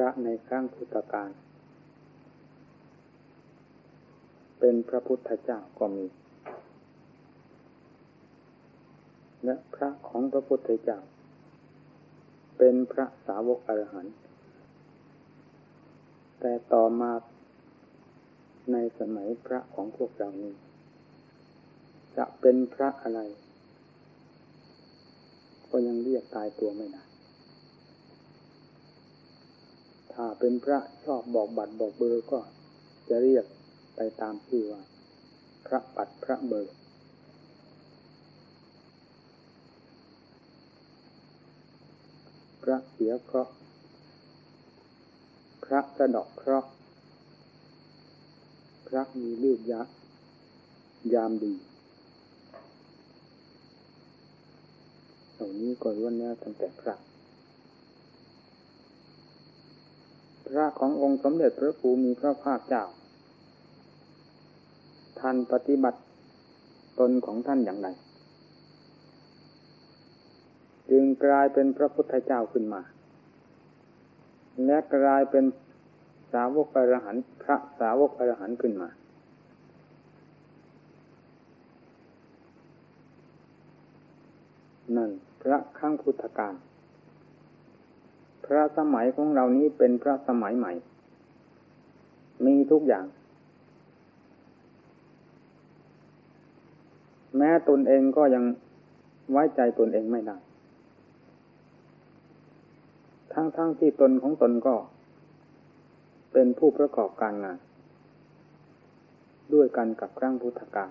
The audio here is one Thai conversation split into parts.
ระในครั้งพุทธกาลเป็นพระพุทธเจ้าก็มี และพระของพระพุทธเจ้า เป็นพระสาวกอรหันต์แต่ต่อมาในสมัยพระของพวกเรานี้ จะเป็นพระอะไร ก็ยังเรียกตายตัวไม่ได้ ถ้าเป็นพระชอบบอกบัตรบอกเบอร์ก็จะเรียกไปตามชื่อว่า พระปัดพระเบอร์พระเสียเคราะห์พระกระดอกเคราะห์พระมีเลือดยักยามดีเหล่านี้ก็ล้วนแล้วตั้งแต่พระพ ระขององค์สมเด็จพระภูมิพระภาคเจ้าท่านปฏิบัติตนของท่านอย่างไร จึงกลายเป็นพระพุทธเจ้าขึ้นมา และกลายเป็นสาวกอรหันต์พระสาวกอรหันต์ขึ้นมา นั่นพระข้างพุทธการ ระสมัยของเรานี้เป็นพระสมัยใหม่ มีทุกอย่าง แม้ตนเองก็ยังไว้ใจตนเองไม่ได้ ทั้งๆทที่ตนของตนก็ เป็นผู้ประกอบการงาน ด้วยกันกับครั้งพุทธกาล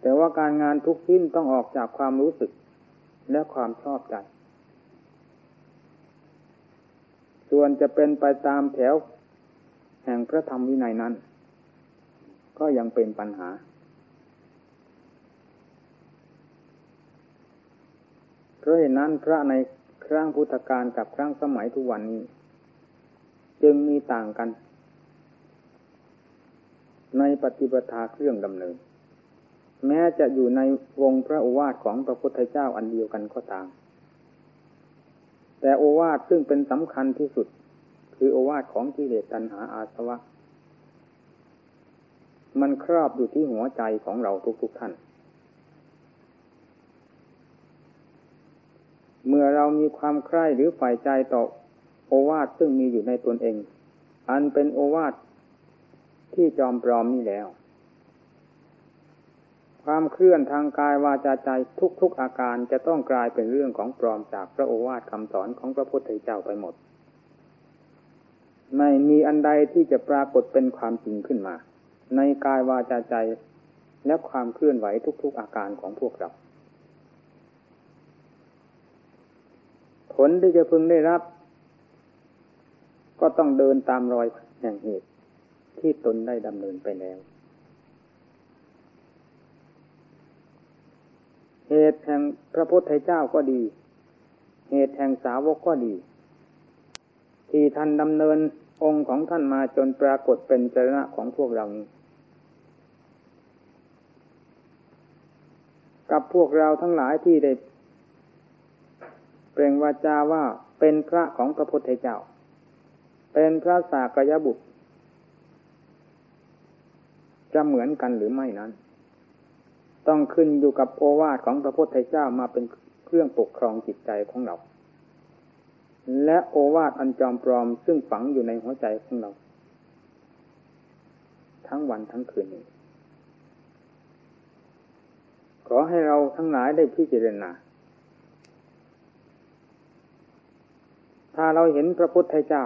แต่ว่าการงานทุกทิ้นต้องออกจากความรู้สึกและความชอบใจ ส่วนจะเป็นไปตามแถว แห่งพระธรรมวินัยนั้น ก็ยังเป็นปัญหา เพราะเหตุนั้นพระในครั้งพุทธกาลกับครั้งสมัยทุกวันนี้ จึงมีต่างกัน ในปฏิปทาเครื่องดำเนิน แม้จะอยู่ในวงพระโอวาทของพระพุทธเจ้าอันเดียวกันก็ตาม แต่โอวาทซึ่งเป็นสำคัญที่สุด คือโอวาทของกิเลสตัณหาอาสวะ มันครอบอยู่ที่หัวใจของเราทุกๆทท่าน เมื่อเรามีความใคร่หรือฝ่ายใจต่อโอวาทซึ่งมีอยู่ในตนเอง อันเป็นโอวาทที่จอมปลอมนี่แล้ว ความเคลื่อนทางกายวาจาใจทุกๆอาการจะต้องกลายเป็นเรื่องของปลอมจากพระโอวาทคำสอนของพระพุทธเจ้าไปหมด ไม่มีอันใดที่จะปรากฏเป็นความจริงขึ้นมา ในกายวาจาใจและความเคลื่อนไหวทุก ๆ อาการของพวกเรา ผลที่จะพึงได้รับ ก็ต้องเดินตามรอยแห่งเหตุที่ตนได้ดำเนินไปแล้ว เหตุแห่งพระพุทธเจ้าก็ดี เหตุแห่งสาวกก็ดี ที่ท่านดำเนินองค์ของท่านมาจนปรากฏเป็นจรณะของพวกเรานี้กับพวกเราทั้งหลายที่ได้เปล่งวาจาว่าเป็นพระของพระพุทธเจ้า เป็นพระสากยบุตร จะเหมือนกันหรือไม่นั้น ต้องขึ้นอยู่กับโอวาทของพระพุทธเจ้ามาเป็นเครื่องปกครองจิตใจของเรา และโอวาทอันจอมปลอมซึ่งฝังอยู่ในหัวใจของเรา ทั้งวันทั้งคืนนี้ขอให้เราทั้งหลายได้พิจารณาถ้าเราเห็นพระพุทธเจ้า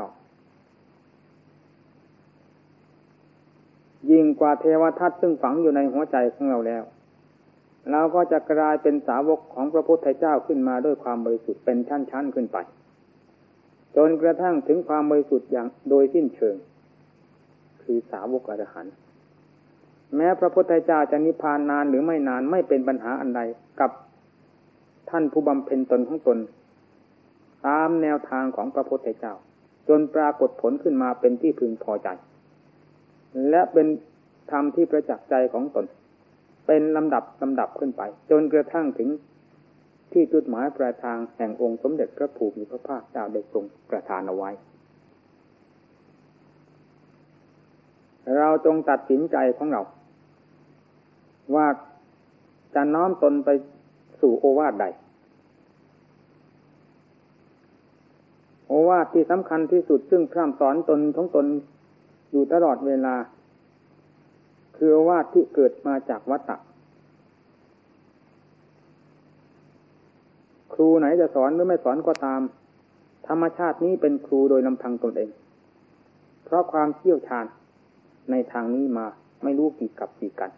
ยิ่งกว่าเทวทัตซึ่งฝังอยู่ในหัวใจของเราแล้ว เราก็จะกลายเป็นสาวกของพระพุทธเจ้าขึ้นมาด้วยความบริสุทธิ์เป็นชั้นๆขึ้นไป จนกระทั่งถึงความบริสุทธิ์อย่างโดยสิ้นเชิง คือสาวกอรหันต์แม้พระพุทธเจ้าจะนิพพานนานหรือไม่นานไม่เป็นปัญหาอันใดกับท่านผู้บำเพ็ญตนของตน ตามแนวทางของพระพุทธเจ้า จนปรากฏผลขึ้นมาเป็นที่พึงพอใจ และเป็นธรรมที่ประจักษ์ใจของตน เป็นลำดับลำดับขึ้นไป จนกระทั่งถึงที่จุดหมายปลายทางแห่งองค์สมเด็จพระภูมิพระภาคเจ้าได้ทรงประทานเอาไว้ เราจงตัดสินใจของเรา ว่าจะน้อมตนไปสู่โอวาทใด โอวาทที่สำคัญที่สุดซึ่งพร่ำสอนตนของตนอยู่ตลอดเวลา คืออวาทที่เกิดมาจากวัตตะครูไหนจะสอนหรือไม่สอนก็ตาม ธรรมชาตินี้เป็นครูโดยลำพังตนเอง เพราะความเชี่ยวชาญในทางนี้มาไม่รู้กี่กับกี่กัน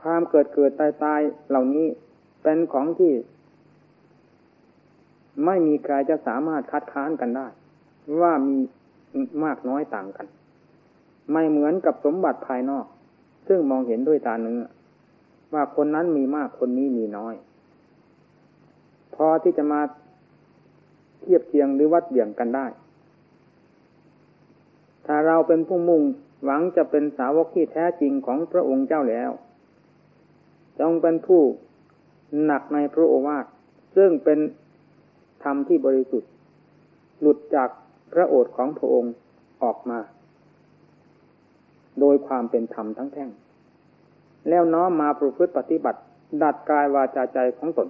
ความเกิดเกิดตายตายเหล่านี้เป็นของที่ ไม่มีใครจะสามารถคัดค้านกันได้ ว่ามีมากน้อยต่างกัน ไม่เหมือนกับสมบัติภายนอก ซึ่งมองเห็นด้วยตาเนื้อว่าคนนั้นมีมากคนนี้มีน้อย พอที่จะมาเทียบเคียงหรือวัดเบี่ยงกันได้ ถ้าเราเป็นผู้มุ่งหวังจะเป็นสาวกที่แท้จริงของพระองค์เจ้าแล้วจงเป็นผู้หนักในพระโอวาทซึ่งเป็นธรรมที่บริสุทธิ์ หลุดจากพระโอษฐ์ของพระองค์ออกมา โดยความเป็นธรรมทั้งแท่ง แล้วน้อมมาประพฤติปฏิบัติ ดัดกายวาจาใจของตน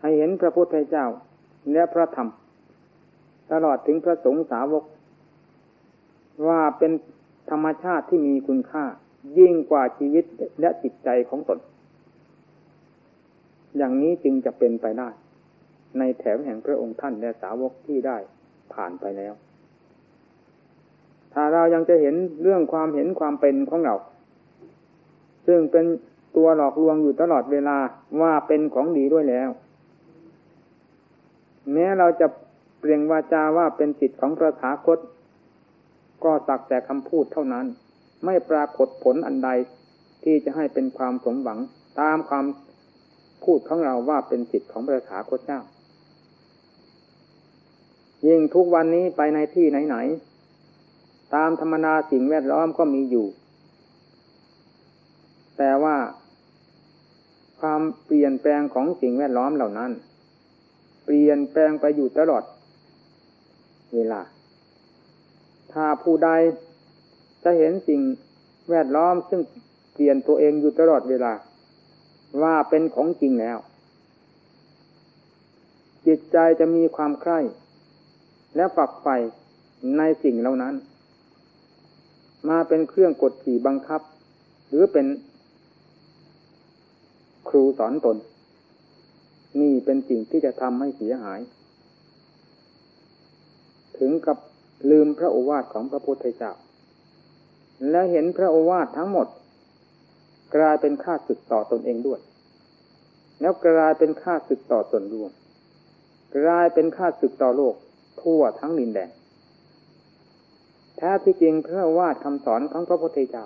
ให้เห็นพระพุทธเจ้าและพระธรรม ตลอดถึงพระสงฆ์สาวก ว่าเป็นธรรมชาติที่มีคุณค่า ยิ่งกว่าชีวิตและจิตใจของตน อย่างนี้จึงจะเป็นไปได้ ในแถวแห่งพระองค์ท่านและสาวกที่ได้ผ่านไปแล้ว ถ้าเรายังจะเห็นเรื่องความเห็นความเป็นของเรา ซึ่งเป็นตัวหลอกลวงอยู่ตลอดเวลาว่าเป็นของดีด้วยแล้ว แม้เราจะเปล่งวาจาว่าเป็นจิตของพระถาคต ก็สักแต่คำพูดเท่านั้น ไม่ปรากฏผลอันใดที่จะให้เป็นความสมหวังตามความพูดของเราว่าเป็นจิตของพระถาคตเจ้า ยิ่งทุกวันนี้ไปในที่ไหนๆ ตามธรรมนาสิ่งแวดล้อมก็มีอยู่ แต่ว่า ความเปลี่ยนแปลงของสิ่งแวดล้อมเหล่านั้น เปลี่ยนแปลงไปอยู่ตลอด เวลา ถ้าผู้ใดจะเห็นสิ่งแวดล้อมซึ่งเปลี่ยนตัวเองอยู่ตลอดเวลา ว่าเป็นของจริงแล้ว จิตใจจะมีความใคร่ และฝักใฝ่ในสิ่งเหล่านั้น มาเป็นเครื่องกดขี่บังคับ หรือเป็นครูสอนตน นี่เป็นสิ่งที่จะทำให้เสียหาย ถึงกับลืมพระโอวาทของพระพุทธเจ้า และเห็นพระโอวาททั้งหมด กลายเป็นค่าศึกต่อตนเองด้วย แล้วกลายเป็นค่าศึกต่อตนรวม กลายเป็นค่าศึกต่อโลกทั่วทั้งดินแดน ท้ที่จริงพระโอวาทคำสอนของพระพุทธเจ้า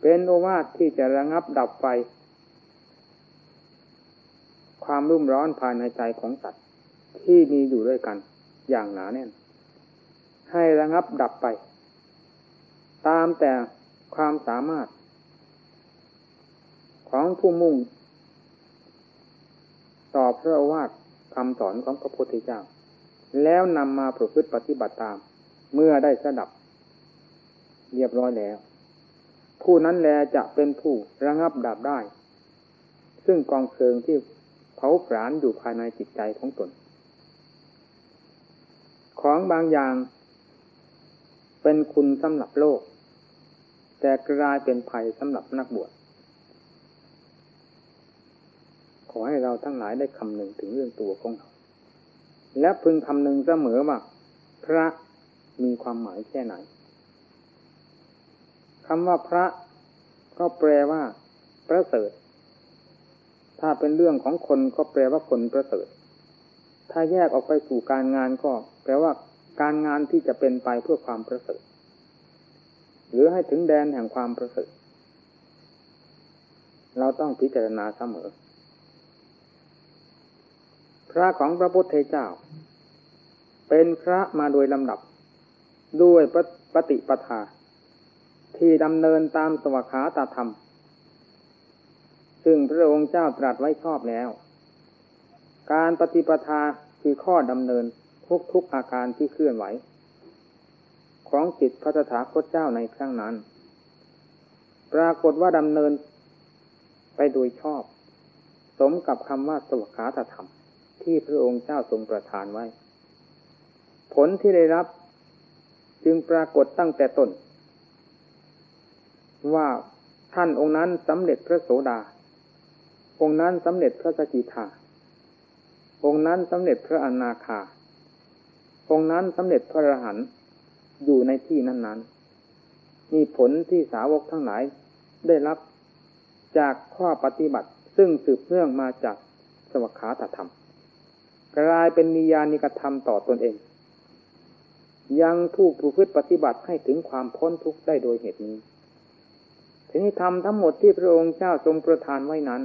เป็นโอวาทที่จะระงับดับไฟ ความรุ่มร้อนภายในใจของสัตว์ที่มีอยู่ด้วยกันอย่างหนาแน่น ให้ระงับดับไป ตามแต่ความสามารถ ของผู้มุ่ง ต่อพระวาทคำสอนของพระพุทธเจ้า แล้วนำมาประพฤติปฏิบัติตาม เมื่อได้สดับ เรียบร้อยแล้ว ผู้นั้นแลจะเป็นผู้ระงับดับได้ ซึ่งกองเพลิงที่เผาผลาญอยู่ภายในจิตใจของตน ของบางอย่าง เป็นคุณสำหรับโลก แต่กลายเป็นภัยสำหรับนักบวชขอให้เราทั้งหลายได้คำหนึ่งถึงเรื่องตัวของเราและพึงคำหนึ่งเสมอว่าพระมีความหมายแค่ไหน คำว่าพระ ก็แปลว่า ประเสริฐ ถ้าเป็นเรื่องของคนก็แปลว่าคนประเสริฐ ถ้าแยกออกไปสู่การงานก็ แปลว่า การงานที่จะเป็นไปเพื่อความประเสริฐ หรือให้ถึงแดนแห่งความประเสริฐ เราต้องพิจารณาเสมอ พระของพระพุทธเจ้า เป็นพระมาโดยลำดับ ด้วยปฏิปทา ที่ดำเนินตามสวขาตาธรรม ซึ่งพระองค์เจ้าตรัสไว้ชอบแล้ว การปฏิปทาคือข้อดำเนินทุกทุกอาการที่เคลื่อนไหว ของจิตพระสถาคตเจ้าในครั้งนั้น ปรากฏว่าดำเนินไปโดยชอบ สมกับคำว่าสวขาตธรรม ที่พระองค์เจ้าทรงประทานไว้ ผลที่ได้รับจึงปรากฏตั้งแต่ต้น ว่าท่านองค์นั้นสำเร็จพระโสดา องค์นั้นสำเร็จพระสกิทาองค์นั้นสำเร็จพระอนาคา องค์นั้นสำเร็จพระอรหันต์อยู่ในที่นั้นๆ มีผลที่สาวกทั้งหลายได้รับจากข้อปฏิบัติ ซึ่งสืบเนื่องมาจากสวขาตธรรม กลายเป็นมียานิกธรรมต่อตนเอง ยังผู้ผู้พฤติปฏิบัติให้ถึงความพ้นทุกข์ได้โดยเหตุนี้ ทีนี้ทำทั้งหมดที่พระองค์เจ้าทรงประทานไว้นั้น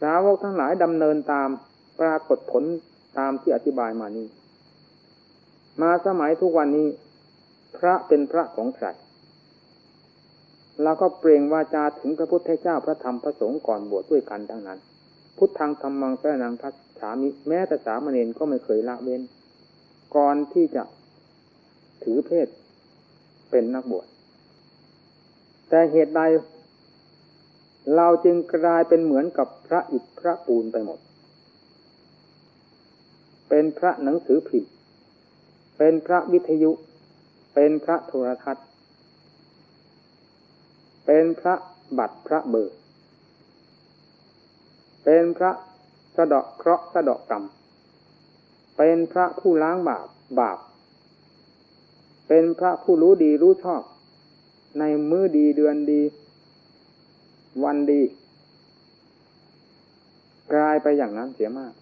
สาวกทั้งหลายดำเนินตามปรากฏผลตามที่อธิบายมานี้ มาสมัยทุกวันนี้ พระเป็นพระของใครเราก็เปล่งวาจาถึงพระพุทธเจ้าพระธรรมพระสงฆ์ก่อนบวชด้วยกันทั้งนั้น พุทธังธรรมังสรนังพัฒฉามิแม้แต่สามเณรก็ไม่เคยละเว้น ก่อนที่จะถือเพศ เป็นนักบวชแต่เหตุใดเราจึงกลายเป็นเหมือนกับพระอิฐพระปูนไปหมด เป็นพระหนังสือพิมพ์ เป็นพระวิทยุ เป็นพระโทรทัศน์ เป็นพระบัตรพระเบอร์ เป็นพระสะดอกเคราะห์สะดอกกรรม เป็นพระผู้ล้างบาปบาป เป็นพระผู้รู้ดีรู้ชอบ ในมือดีเดือนดี วันดี กลายไปอย่างนั้นเสียมาก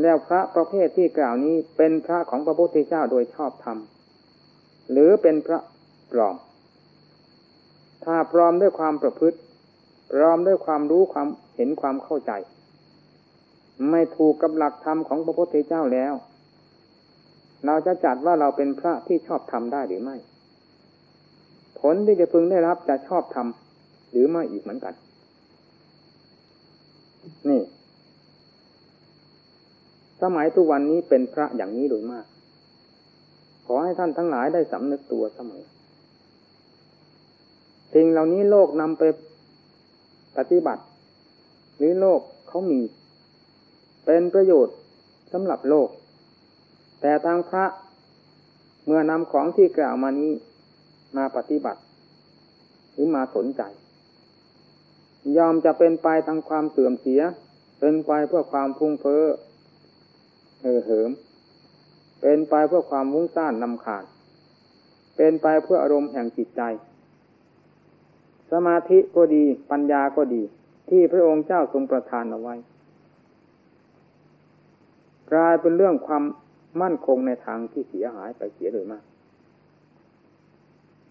แล้วพระประเภทที่กล่าวนี้เป็นพระของพระพุทธเจ้าโดยชอบธรรม หรือเป็นพระปลอม ถ้าปลอมด้วยความประพฤติปลอมด้วยความรู้ความเห็นความเข้าใจ ไม่ถูกกับหลักธรรมของพระพุทธเจ้าแล้ว เราจะจัดว่าเราเป็นพระที่ชอบธรรมได้หรือไม่ ผลที่จะพึงได้รับจะชอบธรรมหรือไม่อีกเหมือนกัน นี่ สมัยทุกวันนี้เป็นพระอย่างนี้โดยมาก ขอให้ท่านทั้งหลายได้สำนึกตัวเสมอสิ่งเหล่านี้โลกนำไปปฏิบัติ หรือโลกเขามี เป็นประโยชน์สำหรับโลก แต่ทางพระเมื่อนำของที่กล่าวมานี้มาปฏิบัติ หรือมาสนใจ ยอมจะเป็นไปทางความเสื่อมเสีย เป็นไปเพื่อความพุ่งเพ้อเออเหิม เป็นไปเพื่อความวุ้งซ่านนำขาด เป็นไปเพื่ออารมณ์แห่งจิตใจ สมาธิก็ดีปัญญาก็ดี ที่พระองค์เจ้าทรงประทานเอาไว้ กลายเป็นเรื่องความ มั่นคงในทางที่เสียหายไปเสียเลยมาก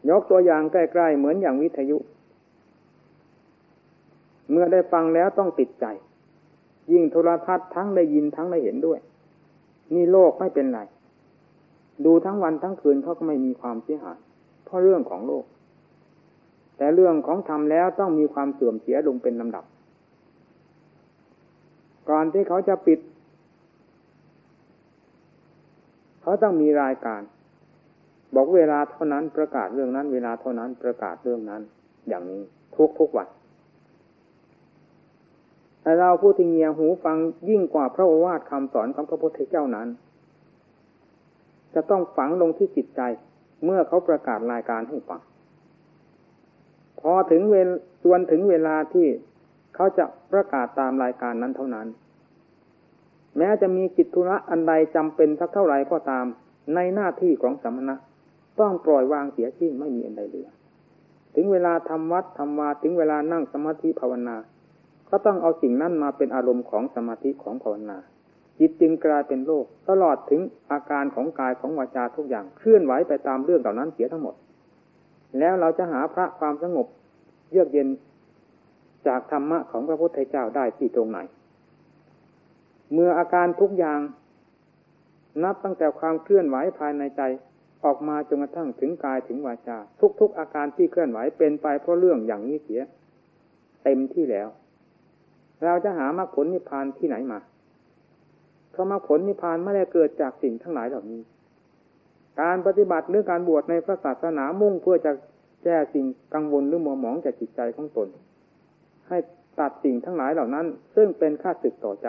ยกตัวอย่างใกล้ๆเหมือนอย่างวิทยุ เมื่อได้ฟังแล้วต้องติดใจ ยิ่งโทรทัศน์ทั้งได้ยินทั้งได้เห็นด้วย นี่โลกไม่เป็นไร ดูทั้งวันทั้งคืนเขาก็ไม่มีความเสียหาย เพราะเรื่องของโลก แต่เรื่องของธรรมแล้วต้องมีความเสื่อมเสียลงเป็นลำดับ ก่อนที่เขาจะปิด เขาต้องมีรายการ บอกเวลาเท่านั้นประกาศเรื่องนั้น เวลาเท่านั้นประกาศเรื่องนั้น อย่างนี้ทุกทุกวันแต่เราผู้ที่เงียหูฟังยิ่งกว่าพระโอวาทคำสอนของพระพุทธเจ้านั้น จะต้องฝังลงที่จิตใจ เมื่อเขาประกาศรายการให้ฟังพอถึงเวลส่วนถึงเวลาที่เขาจะประกาศตามรายการนั้นเท่านั้น แม้จะมีกิจธุระอันใดจำเป็นสักเท่าไหร่ก็ตาม ในหน้าที่ของสมณะ ต้องปล่อยวางเสียทิ้งไม่มีอันใดเหลือ ถึงเวลาทำวัดทำวาถึงเวลานั่งสมาธิภาวนา ก็ต้องเอาสิ่งนั้นมาเป็นอารมณ์ของสมาธิของภาวนา จิตจึงกลายเป็นโลก ตลอดถึงอาการของกายของวาจาทุกอย่างเคลื่อนไหวไปตามเรื่องเหล่านั้นเสียทั้งหมด แล้วเราจะหาพระความสงบเยือกเย็นจากธรรมะของพระพุทธเจ้าได้ที่ตรงไหน เมื่ออาการทุกอย่าง นับตั้งแต่ความเคลื่อนไหวภายในใจออกมาจนกระทั่งถึงกายถึงวาจาทุก ๆ อาการที่เคลื่อนไหวเป็นไปเพราะเรื่องอย่างนี้เสีย เต็มที่แล้ว เราจะหามรรคผลนิพพานที่ไหนมาเพราะมรรคผลนิพพานไม่ได้เกิดจากสิ่งทั้งหลายเหล่านี้ การปฏิบัติหรือการบวชในพระศาสนามุ่งเพื่อจะแก้สิ่งกังวลหรือมัวหมองจากจิตใจของตน ให้ตัดสิ่งทั้งหลายเหล่านั้น ซึ่งเป็นค่าศึกต่อใจ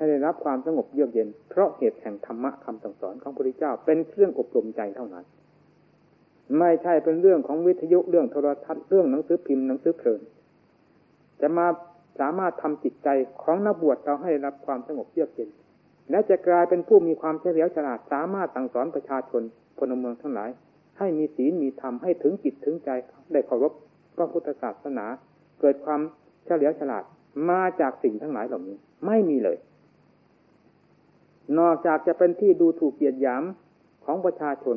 ให้ได้รับความสงบเยือกเย็น เพราะเหตุแห่งธรรมะคำสั่งสอนของพระพุทธเจ้า เป็นเครื่องอบรมใจเท่านั้น ไม่ใช่เป็นเรื่องของวิทยุเรื่องโทรทัศน์เรื่องหนังสือพิมพ์หนังสือเพลินจะมาสามารถทำจิตใจของนักบวชเราให้รับความสงบเยือกเย็น และจะกลายเป็นผู้มีความเฉลียวฉลาดสามารถสั่งสอนประชาชนพลเมืองทั้งหลาย ให้มีศีลมีธรรมให้ถึงจิตถึงใจได้เคารพพระพุทธศาสนา เกิดความเฉลียวฉลาดมาจากสิ่งทั้งหลายเหล่านี้ ไม่มีเลย นอกจากจะเป็นที่ดูถูกเกียดหยามของประชาชน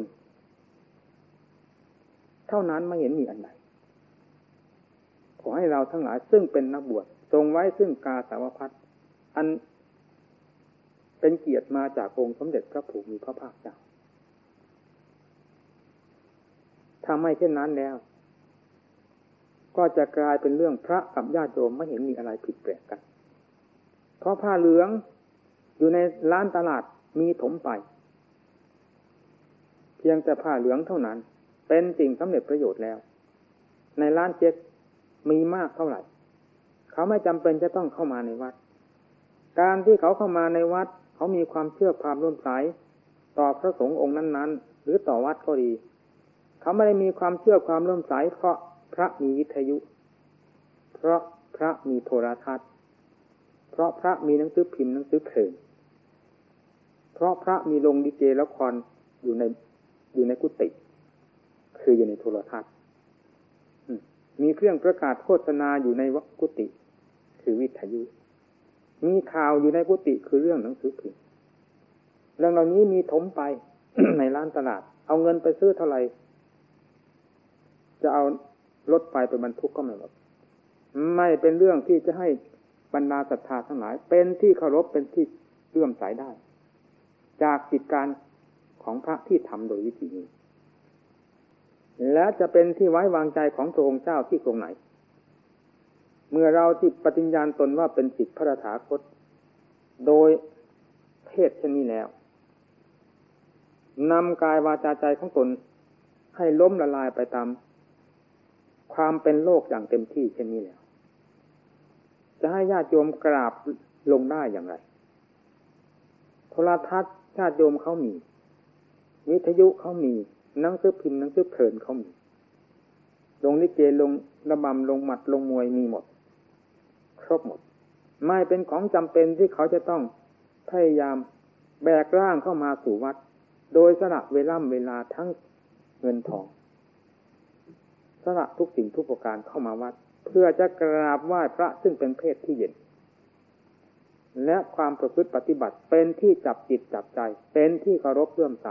เท่านั้นไม่เห็นมีอันใดขอให้เราทั้งหลายซึ่งเป็นนักบวชทรงไว้ซึ่งกาสาวพัดอันเป็นเกียรติมาจากองค์สมเด็จพระผู้มิพระภาคเจ้าถ้าไม่เช่นนั้นแล้ว ก็จะกลายเป็นเรื่องพระกับญาติโยมไม่เห็นมีอะไรผิดแปลกกัน เพราะผ้าเหลือง อยู่ในร้านตลาดมีถมไป เพียงแต่ผ้าเหลืองเท่านั้น เป็นสิ่งสำเร็จประโยชน์แล้ว ในร้านเจ๊กมีมากเท่าไหร่ เขาไม่จำเป็นจะต้องเข้ามาในวัด การที่เขาเข้ามาในวัด เขามีความเชื่อความร่วมสายต่อพระสงฆ์องค์นั้น ๆ หรือต่อวัดก็ดี เขาไม่ได้มีความเชื่อความร่วมสายเพราะพระมีวิทยุ เพราะพระมีโทรทัศน์ เพราะพระมีหนังสือพิมพ์หนังสือเพลง เพราะพระมีลงดีเจละครอยู่ในอยู่ในกุฏิคืออยู่ในโทรทัศน์มีเครื่องประกาศโฆษณาอยู่ในวกุติคือวิทยุ มีข่าวอยู่ในกุฏิคือเรื่องหนังสือพิมพ์เรื่องเหล่านี้มีถมไปในร้านตลาด เอาเงินไปซื้อเท่าไหร่จะเอารถไฟไปบรรทุกก็ไม่หมดไม่เป็นเรื่องที่จะให้บรรดาศรัทธาทั้งหลาย เป็นที่เคารพเป็นที่เลื่อมใสได้ จากกิจการของพระที่ทำโดยวิธีนี้ และจะเป็นที่ไว้วางใจของพระองค์เจ้าที่ตรงไหน เมื่อเราที่ปฏิญญาณตนว่าเป็นสิทธิพระถาคต โดยเพศเช่นนี้แล้วนำกายวาจาใจของตนให้ล้มละลายไปตาม ความเป็นโลกอย่างเต็มที่เช่นนี้แล้ว จะให้ญาติโยมกราบลงได้อย่างไร โทรทัศน์ ญาติโยมเขามี วิทยุเขามีนังสือพิมพ์นังสือเพลินเขามี ลงลิเกลงระบำลงหมัดลงมวยมีหมด ครบหมด ไม่เป็นของจำเป็นที่เขาจะต้องพยายามแบกร่างเข้ามาสู่วัด โดยสละเวล่ำเวลาทั้งเงินทองสละทุกสิ่งทุกประการเข้ามาวัด เพื่อจะกราบไหว้พระซึ่งเป็นเพศที่เย็น และความประพฤติปฏิบัติเป็นที่จับจิตจับใจ เป็นที่เคารพเลื่อมใส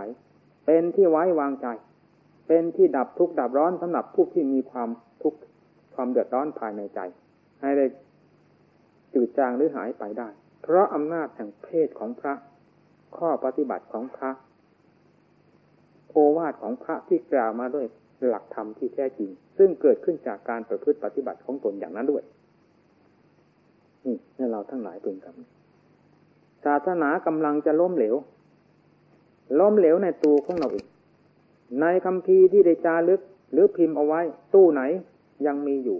เป็นที่ไว้วางใจ เป็นที่ดับทุกข์ดับร้อนสำหรับผู้ที่มีความทุกข์ความเดือดร้อนภายในใจ ให้ได้จืดจางหรือหายไปได้ เพราะอำนาจแห่งเพศของพระ ข้อปฏิบัติของพระ โอวาทของพระที่กล่าวมาด้วยหลักธรรมที่แท้จริง ซึ่งเกิดขึ้นจากการประพฤติปฏิบัติของตนอย่างนั้นด้วย นี่นี่เราทั้งหลายเป็นกันศาสนากำลังจะล้มเหลว ล้มเหลวในตัวของเราเองในคำพีที่ได้จารึก หรือพิมพ์เอาไว้ ตู้ไหนยังมีอยู่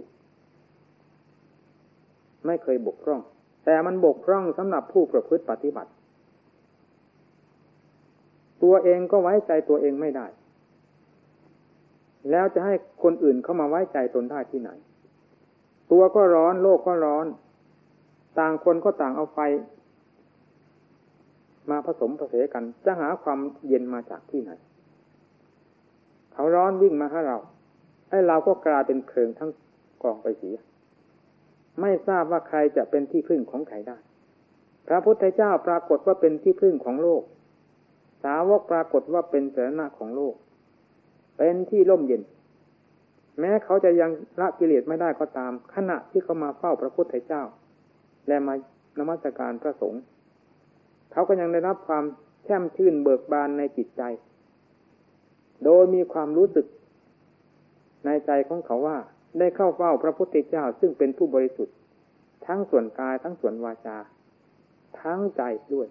ไม่เคยบกพร่อง แต่มันบกพร่องสำหรับผู้ประพฤติปฏิบัติ ตัวเองก็ไว้ใจตัวเองไม่ได้ แล้วจะให้คนอื่นเข้ามาไว้ใจตนได้ที่ไหน ตัวก็ร้อน โลกก็ร้อน ต่างคนก็ต่างเอาไฟ มาผสมผสานกัน จะหาความเย็นมาจากที่ไหน เขาร้อนวิ่งมาหาเราไอ้เราก็กลายเป็นเพลิงทั้งกองไปเสีย ไม่ทราบว่าใครจะเป็นที่พึ่งของใครได้ พระพุทธเจ้าปรากฏว่าเป็นที่พึ่งของโลก สาวกปรากฏว่าเป็นสาระของโลก เป็นที่ร่มเย็น แม้เขาจะยังละกิเลสไม่ได้ก็ตาม ขณะที่เขามาเฝ้าพระพุทธเจ้า และมานมัสการพระสงฆ์เขาก็ยังได้รับความแช่มชื่นเบิกบานในจิตใจ โดยมีความรู้สึกในใจของเขาว่า ได้เข้าเฝ้าพระพุทธเจ้าซึ่งเป็นผู้บริสุทธิ์ ทั้งส่วนกายทั้งส่วนวาจา ทั้งใจด้วย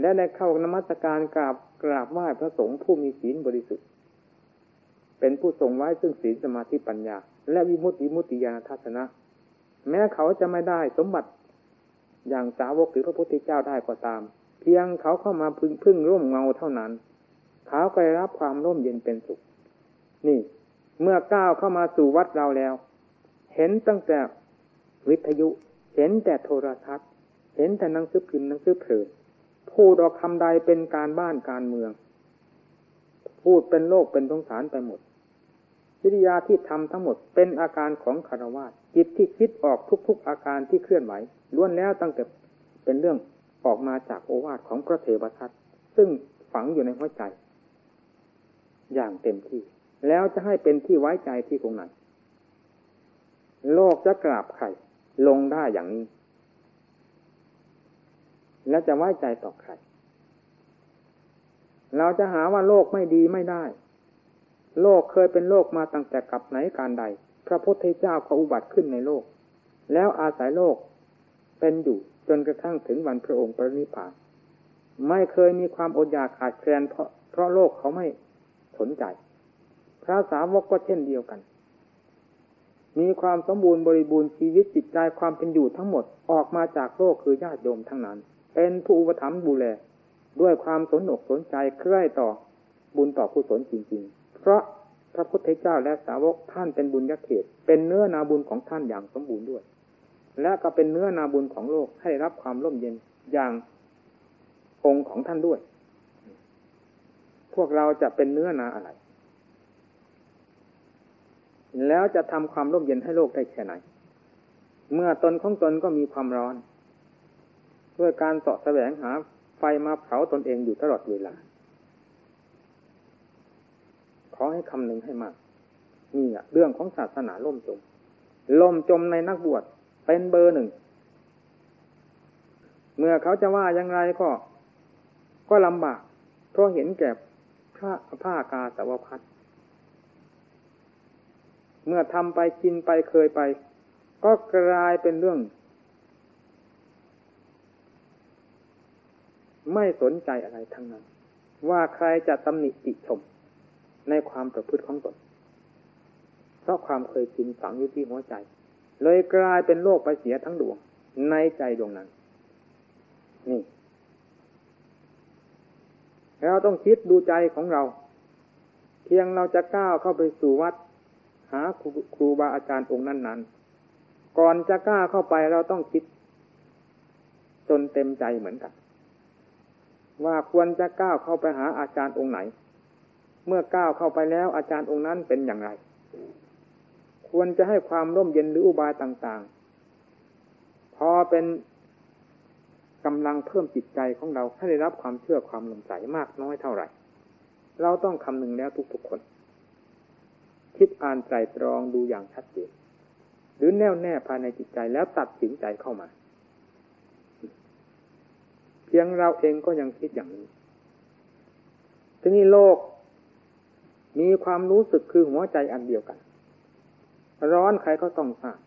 และได้เข้านมัสการกราบกราบไหว้พระสงฆ์ผู้มีศีลบริสุทธิ์ เป็นผู้ทรงไว้ซึ่งศีลสมาธิปัญญา และวิมุตติวิมุตติญาณทัศนะ แม้เขาจะไม่ได้สมบัติ อย่างสาวกหรือพระพุทธเจ้าได้ก็ตาม เพียงเขาเข้ามาพึ่งพึ่งร่มเงาเท่านั้น เขาก็ได้รับความร่มเย็นเป็นสุข นี่ เมื่อก้าวเข้ามาสู่วัดเราแล้ว เห็นตั้งแต่วิทยุ เห็นแต่โทรทัศน์ เห็นแต่นังสือพิมพ์นังสือเพลินพูดออกคำใดเป็นการบ้านการเมือง พูดเป็นโลกเป็นสงสารไปหมดวิทยาที่ทำทั้งหมดเป็นอาการของคารวะจิตที่คิดออกทุก ๆ อาการที่เคลื่อนไหวล้วนแล้วตั้งแต่เป็นเรื่องออกมาจากโอวาทของพระเทวทัตซึ่งฝังอยู่ในหัวใจ อย่างเต็มที่ แล้วจะให้เป็นที่ไว้ใจที่ตรงไหนโลกจะกราบใครลงได้อย่างนี้ แล้วจะไว้ใจต่อใครเราจะหาว่าโลกไม่ดีไม่ได้ โลกเคยเป็นโลกมาตั้งแต่กับไหนการใด พระพุทธเจ้าก็อุบัติขึ้นในโลก แล้วอาศัยโลกเป็นอยู่จนกระทั่งถึงวันพระองค์ปรินิพพาน ไม่เคยมีความอดอยากขาดแคลนเพราะเพราะโลกเขาไม่สนใจ พระสาวกก็เช่นเดียวกัน มีความสมบูรณ์บริบูรณ์ชีวิตจิตใจความเป็นอยู่ทั้งหมดออกมาจากโลกคือญาติโยมทั้งนั้น เป็นผู้อุปถัมภ์บูแลด้วยความสนอกสนใจใคร่ต่อบุญต่อผู้สนจริง ๆ เพราะ ระพุทธเจ้าและสาวกท่านเป็นบุญยักเขต เป็นเนื้อนาบุญของท่านอย่างสมบูรณ์ด้วย และก็เป็นเนื้อนาบุญของโลกให้รับความร่มเย็นอย่างองค์ของท่านด้วย พวกเราจะเป็นเนื้อนาอะไร แล้วจะทำความร่มเย็นให้โลกได้แค่ไหน เมื่อตนของตนก็มีความร้อน ด้วยการเสาะแสวงหาไฟมาเผาตนเองอยู่ตลอดเวลา ขอให้คำหนึ่งให้มากนี่อะเรื่องของศาสนาล่มจม ล่มจมในนักบวชเป็นเบอร์หนึ่ง เมื่อเขาจะว่าอย่างไรก็ ก็ลำบากเพราะเห็นแก่พระผ้ากาสาวพัดเมื่อทำไปกินไปเคยไป ก็กลายเป็นเรื่อง ไม่สนใจอะไรทั้งนั้น ว่าใครจะตำหนิติชม ในความประพฤติของตนเพราะความเคยชินฝังอยู่ที่หัวใจ เลยกลายเป็นโลกไปเสียทั้งดวง ในใจดวงนั้น นี่เราต้องคิดดูใจของเรา เพียงเราจะก้าวเข้าไปสู่วัด หาครูบาอาจารย์องค์นั้น ๆ ก่อนจะกล้าเข้าไปเราต้องคิด จนเต็มใจเหมือนกัน ว่าควรจะก้าวเข้าไปหาอาจารย์องค์ไหน เมื่อก้าวเข้าไปแล้ว อาจารย์องค์นั้นเป็นอย่างไร ควรจะให้ความร่มเย็นหรืออุบายต่างๆ พอเป็นกำลังเพิ่มจิตใจของเราให้ได้รับความเชื่อความหลงใจมากน้อยเท่าไหร่ เราต้องคำนึงแล้วทุกๆคน คิดอ่านใจตรองดูอย่างชัดเจนหรือแน่วแน่ภายในจิตใจแล้วตัดสินใจเข้ามา เพียงเราเองก็ยังคิดอย่างนี้ทีนี้โลก มีความรู้สึกคือหัวใจอันเดียวกัน ร้อนใครก็ต้องทราบ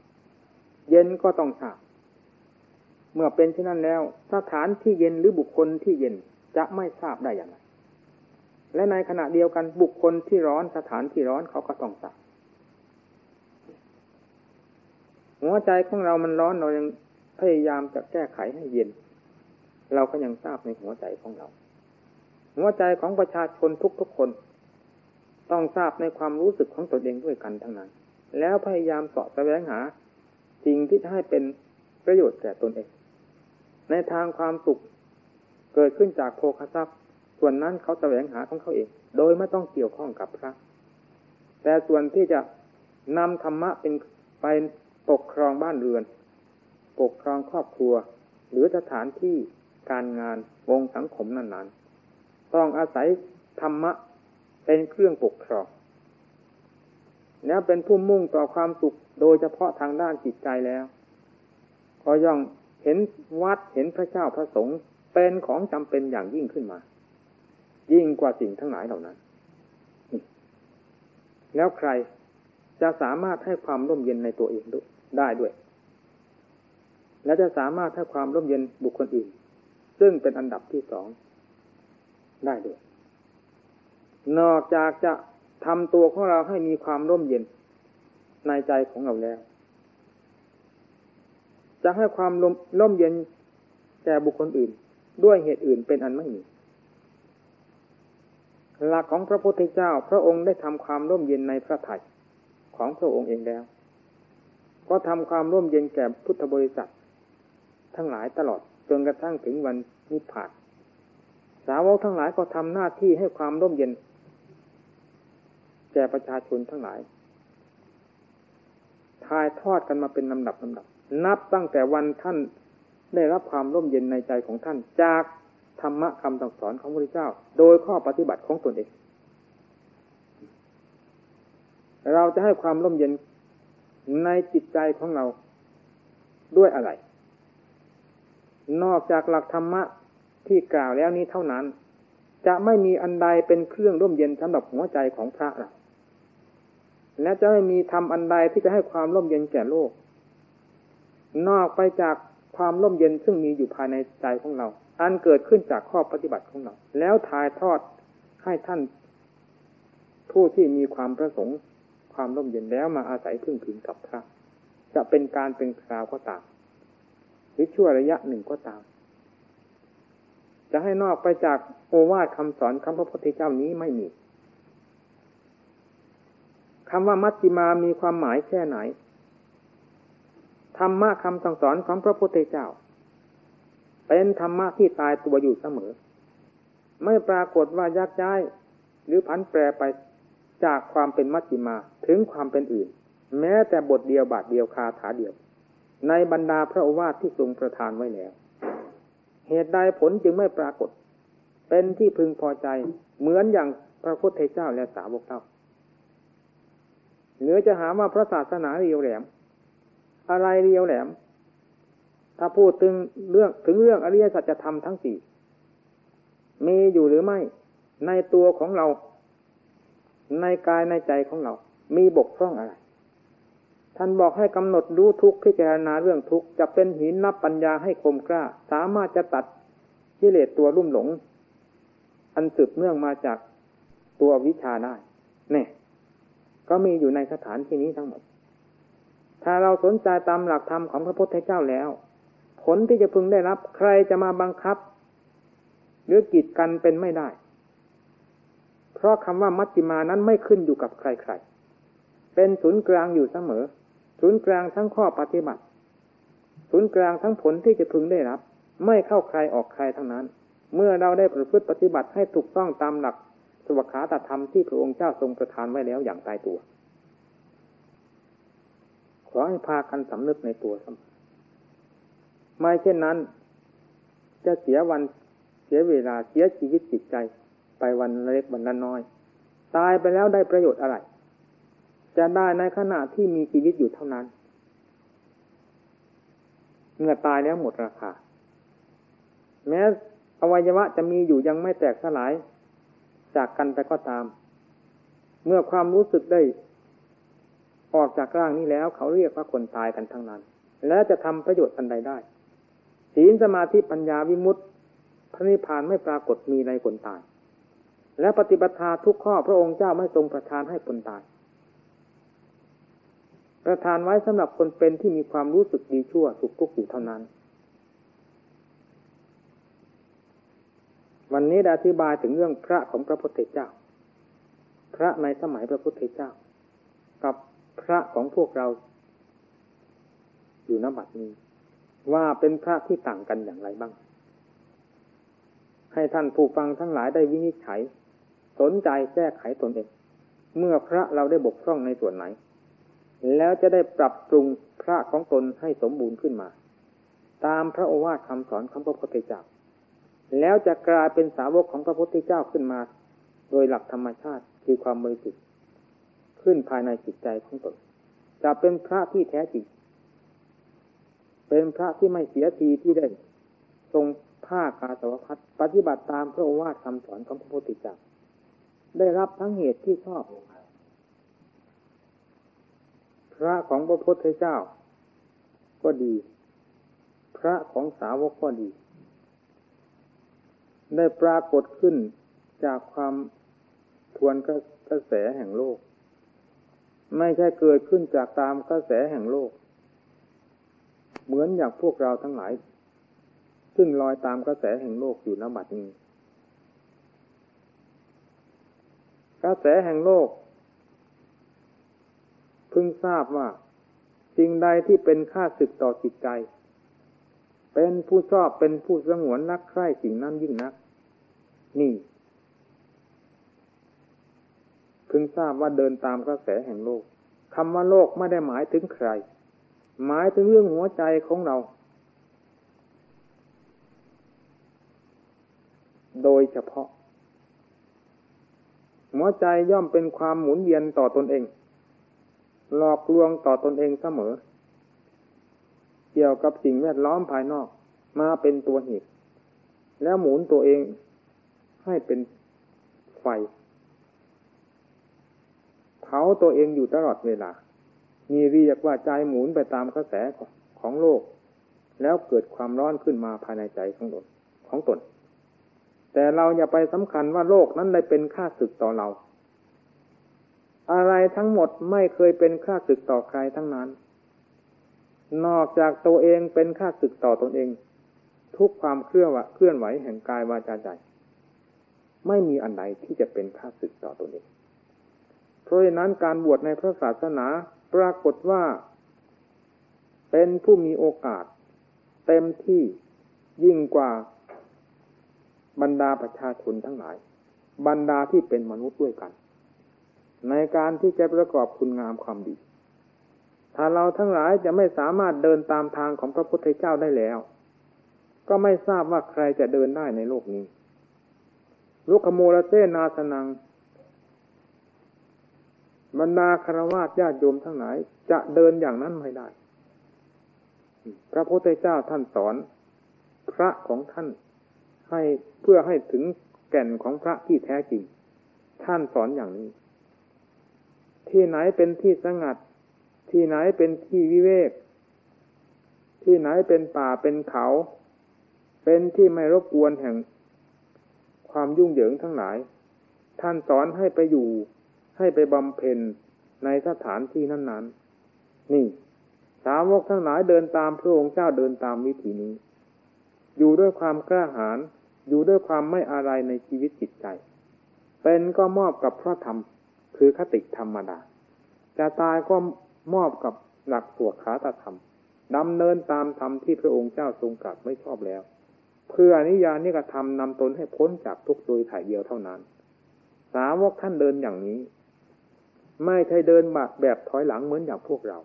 เย็นก็ต้องทราบเมื่อเป็นเช่นนั้นแล้ว สถานที่เย็นหรือบุคคลที่เย็นจะไม่ทราบได้อย่างไรและในขณะเดียวกันบุคคลที่ร้อนสถานที่ร้อนเขาก็ต้องทราบหัวใจของเรามันร้อนเรายังพยายามจะแก้ไขให้เย็น เราก็ยังทราบในหัวใจของเรา หัวใจของประชาชนทุกๆคน ต้องทราบในความรู้สึกของตนเองด้วยกันทั้งนั้น แล้วพยายามสาะแสวงหาสิ่งที่ให้เป็นประโยชน์แก่ตนเอง ในทางความสุขเกิดขึ้นจากโภคทรัพย์ ส่วนนั้นเขาแสวงหาของเขาเอง โดยไม่ต้องเกี่ยวข้องกับพระ แต่ส่วนที่จะนำธรรมะเป็นไปปกครองบ้านเรือน ปกครองครอบครัว หรือสถานที่การงานวงสังคมนั้นๆ ต้องอาศัยธรรมะ เป็นเครื่องปกครองแล้วเป็นผู้มุ่งต่อความสุขโดยเฉพาะทางด้านจิตใจแล้วก็ย่องเห็นวัดเห็นพระเจ้าพระสงฆ์เป็นของจำเป็นอย่างยิ่งขึ้นมา ยิ่งกว่าสิ่งทั้งหลายเหล่านั้น แล้วใครจะสามารถให้ความร่มเย็นในตัวเองได้ด้วย และจะสามารถให้ความร่มเย็นบุคคลอื่น ซึ่งเป็นอันดับที่สองได้ด้วย นอกจากจะทำตัวของเราให้มีความร่มเย็นในใจของเราแล้ว จะให้ความร่มรมเย็นแก่บุคคลอื่น ด้วยเหตุอื่นเป็นอันไม่มีหลักของพระพุทธเจ้าพระองค์ได้ทำความร่มเย็นในพระทัยของพระองค์เองแล้ว ก็ทำความร่มเย็นแก่พุทธบริษัท ทั้งหลายตลอดจนกระทั่งถึงวันนิพพานสาวกทั้งหลายก็ทำหน้าที่ให้ความร่มเย็น แก่ประชาชนทั้งหลายทายทอดกันมาเป็นลำดับลำดับ นับตั้งแต่วันท่านได้รับความร่มเย็นในใจของท่านจากธรรมะคำสั่งสอนของพระพุทธเจ้า โดยข้อปฏิบัติของตนเอง เราจะให้ความร่มเย็นในจิตใจของเราด้วยอะไร นอกจากหลักธรรมะที่กล่าวแล้วนี้เท่านั้น จะไม่มีอันใดเป็นเครื่องร่มเย็นสำหรับหัวใจของพระเรา และจะไม่มีทำอันใดที่จะให้ความร่มเย็นแก่โลก นอกไปจากความร่มเย็นซึ่งมีอยู่ภายในใจของเรา อันเกิดขึ้นจากข้อปฏิบัติของเรา แล้วถ่ายทอดให้ท่านผู้ที่มีความประสงค์ ความร่มเย็นแล้วมาอาศัยพึ่งพิงกับพระจะเป็นการเป็นคราวก็ตามหรือชั่วระยะหนึ่งก็ตาม จะให้นอกไปจากโอวาทคำสอนคำพระพุทธเจ้านี้ไม่มี คำว่ามัชฌิมามีความหมายแค่ไหนธรรมะคำสั่งสอนของพระพุทธเจ้า เป็นธรรมะที่ตายตัวอยู่เสมอ ไม่ปรากฏว่ายักย้าย หรือผันแปรไปจากความเป็นมัชฌิมาถึงความเป็นอื่น แม้แต่บทเดียวบาทเดียวคาถาเดียว ในบรรดาพระโอวาทที่ทรงประทานไว้แล้ว เหตุใดผลจึงไม่ปรากฏ เป็นที่พึงพอใจเหมือนอย่างพระพุทธเจ้าและสาวกเจ้า หรือจะหาว่าพระศาสนาเรียวแหลม อะไรเรียวแหลม ถ้าพูดถึงเรื่องถึงเรื่องอริยสัจธรรมทั้งสี่มีอยู่หรือไม่ในตัวของเรา ในกายในใจของเรา มีบกพร่องอะไร ท่านบอกให้กำหนดรู้ทุกข์พิจารณาเรื่องทุกข์จะเป็นหินนับปัญญาให้คมกล้า สามารถจะตัดกิเลสตัวรุ่มหลง อันสืบเนื่องมาจากตัววิชาได้เนี่ย ก็มีอยู่ในสถานที่นี้ทั้งหมด ถ้าเราสนใจตามหลักธรรมของพระพุทธเจ้าแล้ว ผลที่จะพึงได้รับ ใครจะมาบังคับ หรือกีดกันเป็นไม่ได้ เพราะคำว่ามัชฌิมานั้นไม่ขึ้นอยู่กับใครๆ เป็นศูนย์กลางอยู่เสมอ ศูนย์กลางทั้งข้อปฏิบัติ ศูนย์กลางทั้งผลที่จะพึงได้รับ ไม่เข้าใครออกใครทั้งนั้น เมื่อเราได้ประพฤติปฏิบัติให้ถูกต้องตามหลัก สวขาตธรรมที่พระองค์เจ้าทรงประทานไว้แล้วอย่างตายตัว ขอให้พากันสำนึกในตัวเสมอไม่เช่นนั้น จะเสียวันเสียเวลาเสียชีวิตจิตใจไปวันเล็กวันละน้อย ตายไปแล้วได้ประโยชน์อะไร จะได้ในขณะที่มีชีวิตอยู่เท่านั้น เมื่อตายแล้วหมดราคา แม้อวัยวะจะมีอยู่ยังไม่แตกสลาย จากกันไปก็ตาม เมื่อความรู้สึกได้ ออกจากร่างนี้แล้ว เขาเรียกว่าคนตายกันทั้งนั้น และจะทำประโยชน์อันใดได้ศีลสมาธิปัญญาวิมุตติ พระนิพพานไม่ปรากฏมีในคนตาย และปฏิบัติทุกข้อพระองค์เจ้าไม่ทรงประทานให้คนตายประทานไว้สำหรับคนเป็นที่มีความรู้สึกดีชั่วสุขทุกข์อยู่เท่านั้น วันนี้ได้อธิบายถึงเรื่องพระของพระพุทธเจ้า พระในสมัยพระพุทธเจ้า กับพระของพวกเรา อยู่นบัดนี้ ว่าเป็นพระที่ต่างกันอย่างไรบ้าง ให้ท่านผู้ฟังทั้งหลายได้วินิจฉัย สนใจแก้ไขตนเอง เมื่อพระเราได้บกพร่องในส่วนไหน แล้วจะได้ปรับปรุงพระของตนให้สมบูรณ์ขึ้นมา ตามพระโอวาทคำสอนของพระพุทธเจ้า แล้วจะกลายเป็นสาวกของพระพุทธเจ้าขึ้นมา โดยหลักธรรมชาติคือความบริสุทธิ์ขึ้นภายในจิตใจของตนจะเป็นพระที่แท้จริงเป็นพระที่ไม่เสียทีที่ได้ทรงผ้ากาสวพัดปฏิบัติตามพระโอวาทคำสอนของพระพุทธเจ้าได้รับทั้งเหตุที่ชอบ พระของพระพุทธเจ้า ก็ดี พระของสาวกก็ดี ได้ปรากฏขึ้นจากความทวนกระแสแห่งโลก ไม่ใช่เกิดขึ้นจากตามกระแสแห่งโลก เหมือนอย่างพวกเราทั้งหลาย ซึ่งลอยตามกระแสแห่งโลกอยู่ณบัดนี้ กระแสแห่งโลกเพึงทราบว่าสิ่งใดที่เป็นค่าศึกต่อจิตใจ เป็นผู้ชอบเป็นผู้สงวนรักใคร่สิ่งนั้นยิ่งนัก นี่พึงทราบว่าเดินตามกระแสแห่งโลกคำว่าโลกไม่ได้หมายถึงใคร หมายถึงเรื่องหัวใจของเรา โดยเฉพาะ หัวใจย่อมเป็นความหมุนเวียนต่อตนเอง หลอกลวงต่อตนเองเสมอ เกี่ยวกับสิ่งแวดล้อมภายนอก มาเป็นตัวเหตุแล้วหมุนตัวเอง ให้เป็นไฟ เผาตัวเองอยู่ตลอดเวลา มีเรียกว่าใจหมุนไปตามกระแสของโลก แล้วเกิดความร้อนขึ้นมาภายในใจของตนของตน แต่เราอย่าไปสำคัญว่าโลกนั้นได้เป็นค่าศึกต่อเรา อะไรทั้งหมดไม่เคยเป็นค่าศึกต่อใครทั้งนั้น นอกจากตัวเองเป็นค่าศึกต่อตนเอง ทุกความเคลื่อนไหวเคลื่อนไหวแห่งกายวาจาใจ ไม่มีอันใดที่จะเป็นค่าศึกต่อตนเองเพราะฉะนั้นการบวชในพระศาสนาปรากฏว่า เป็นผู้มีโอกาส เต็มที่ยิ่งกว่าบรรดาประชาชนทั้งหลาย บรรดาที่เป็นมนุษย์ด้วยกัน ในการที่จะประกอบคุณงามความดี ถ้าเราทั้งหลายจะไม่สามารถเดินตามทางของพระพุทธเจ้าได้แล้ว ก็ไม่ทราบว่าใครจะเดินได้ในโลกนี้ ลุกขโมลเซนาสนังบรรดาคารวะญาติโยมทั้งหลาย จะเดินอย่างนั้นไม่ได้ พระพุทธเจ้าท่านสอน พระของท่านให้เพื่อให้ถึงแก่นของพระที่แท้จริง ท่านสอนอย่างนี้ ที่ไหนเป็นที่สงัด ที่ไหนเป็นที่วิเวก ที่ไหนเป็นป่าเป็นเขา เป็นที่ไม่รบกวนแห่ง ความยุ่งเหยิงทั้งหลาย ท่านสอนให้ไปอยู่ ให้ไปบำเพ็ญในสถานที่นั้นๆนี่ สาวกทั้งหลายเดินตามพระองค์เจ้าเดินตามวิถีนี้ อยู่ด้วยความกล้าหาญอยู่ด้วยความไม่อะไรในชีวิตจิตใจ เป็นก็มอบกับพระธรรม คือคติธรรมดา จะตายก็มอบกับหลักสวดขาตธรรมดำเนินตามธรรมที่พระองค์เจ้าทรงกลับไม่ชอบแล้ว เพื่อนิยานิกระทำนำตนให้พ้นจากทุกโดยถ่ายเดียวเท่านั้น สาวกท่านเดินอย่างนี้ ไม่ใช่เดินแบบแบบถอยหลังเหมือนอย่างพวกเรา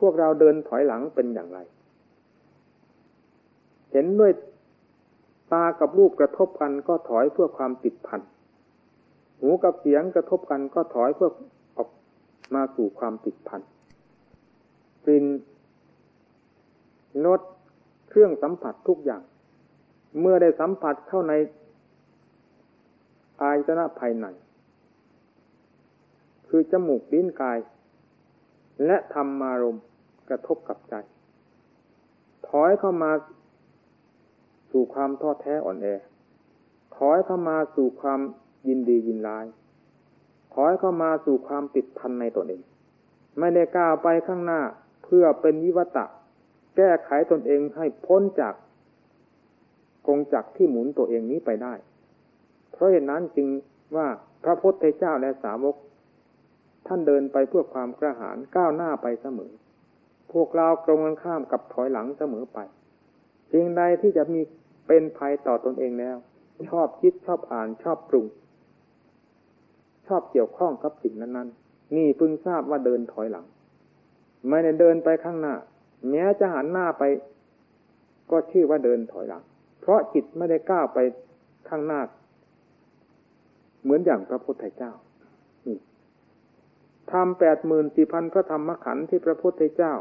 พวกเราเดินถอยหลังเป็นอย่างไร เห็นด้วยตากับรูปกระทบกันก็ถอยเพื่อความติดพันหูกับเสียงกระทบกันก็ถอยเพื่อออกมาสู่ความติดพันกลิ่นรส เครื่องสัมผัสทุกอย่าง เมื่อได้สัมผัสเข้าในอายตนะภายใน คือจมูกลิ้นกาย และธรรมารมกระทบกับใจ ถอยเข้ามาสู่ความท้อแท้อ่อนแอ ถอยเข้ามาสู่ความยินดียินร้าย ถอยเข้ามาสู่ความติดพันในตนเอง ไม่ได้ก้าวไปข้างหน้าเพื่อเป็นวิวัตะ แก้ไขตนเองให้พ้นจากกงจักที่หมุนตัวเองนี้ไปได้ เพราะเหตุนั้นจึงว่าพระพุทธเจ้าและสาวก ท่านเดินไปเพื่อความกระหายก้าวหน้าไปเสมอ พวกเราตรงกันข้ามกับถอยหลังเสมอไปสิ่งใดที่จะมีเป็นภัยต่อตอนเองแล้ว ชอบคิดชอบอ่านชอบปรุง ชอบเกี่ยวข้องกับสิ่งนั้นๆ นี่พึงทราบว่าเดินถอยหลัง ไม่ได้เดินไปข้างหน้า แม้จะหันหน้าไป ก็ชื่อว่าเดินถอยหลัง เพราะจิตไม่ได้ก้าวไปข้างหน้า เหมือนอย่างพระพุทธเจ้าธรรมแปดหมื่นสี่พันพระธรรมขันธ์ที่พระพุทธเจ้า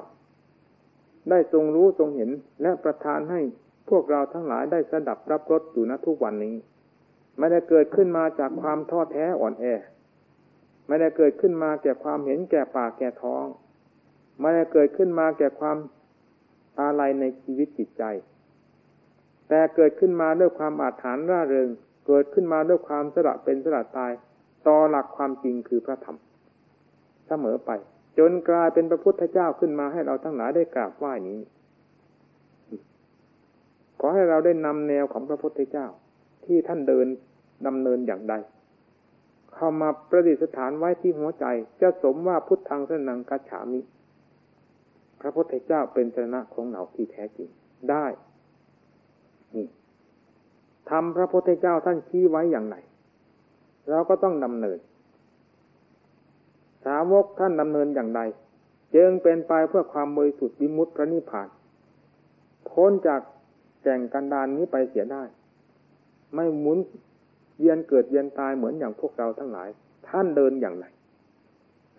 ได้ทรงรู้ทรงเห็นและประทานให้พวกเราทั้งหลายได้สดับรับรสอยู่ณทุกวันนี้ ไม่ได้เกิดขึ้นมาจากความท้อแท้อ่อนแอ ไม่ได้เกิดขึ้นมาแก่ความเห็นแก่ปากแก่ท้อง ม่ได้เกิดขึ้นมาแก่ความอะไรในชีวิตจิตใจ แต่เกิดขึ้นมาด้วยความอาถรรพ์ร่าเริง เกิดขึ้นมาด้วยความสละเป็นสละตายต่อหลักความจริงคือพระธรรมเสมอไป จนกลายเป็นพระพุทธเจ้าขึ้นมาให้เราทั้งหลายได้กราบไหว้นี้ ขอให้เราได้นำแนวของพระพุทธเจ้า ที่ท่านเดินดำเนินอย่างใดเข้ามาประดิษฐานไว้ที่หัวใจ จะสมว่าพุทธังสนังกัจฉามิ พระพุทธเจ้าเป็นชนะของเราที่แท้จริงได้นี่ทำพระพุทธเจ้าท่านชี้ไว้อย่างไรเราก็ต้องดำเนิน สาวกท่านดำเนินอย่างไรจึงเป็นไปเพื่อความบริสุทธิ์วิมุตติพระนิพพานพ้นจากแก่งกันดานนี้ไปเสียได้ ไม่หมุนเวียนเกิดเวียนตายเหมือนอย่างพวกเราทั้งหลาย ท่านเดินอย่างไร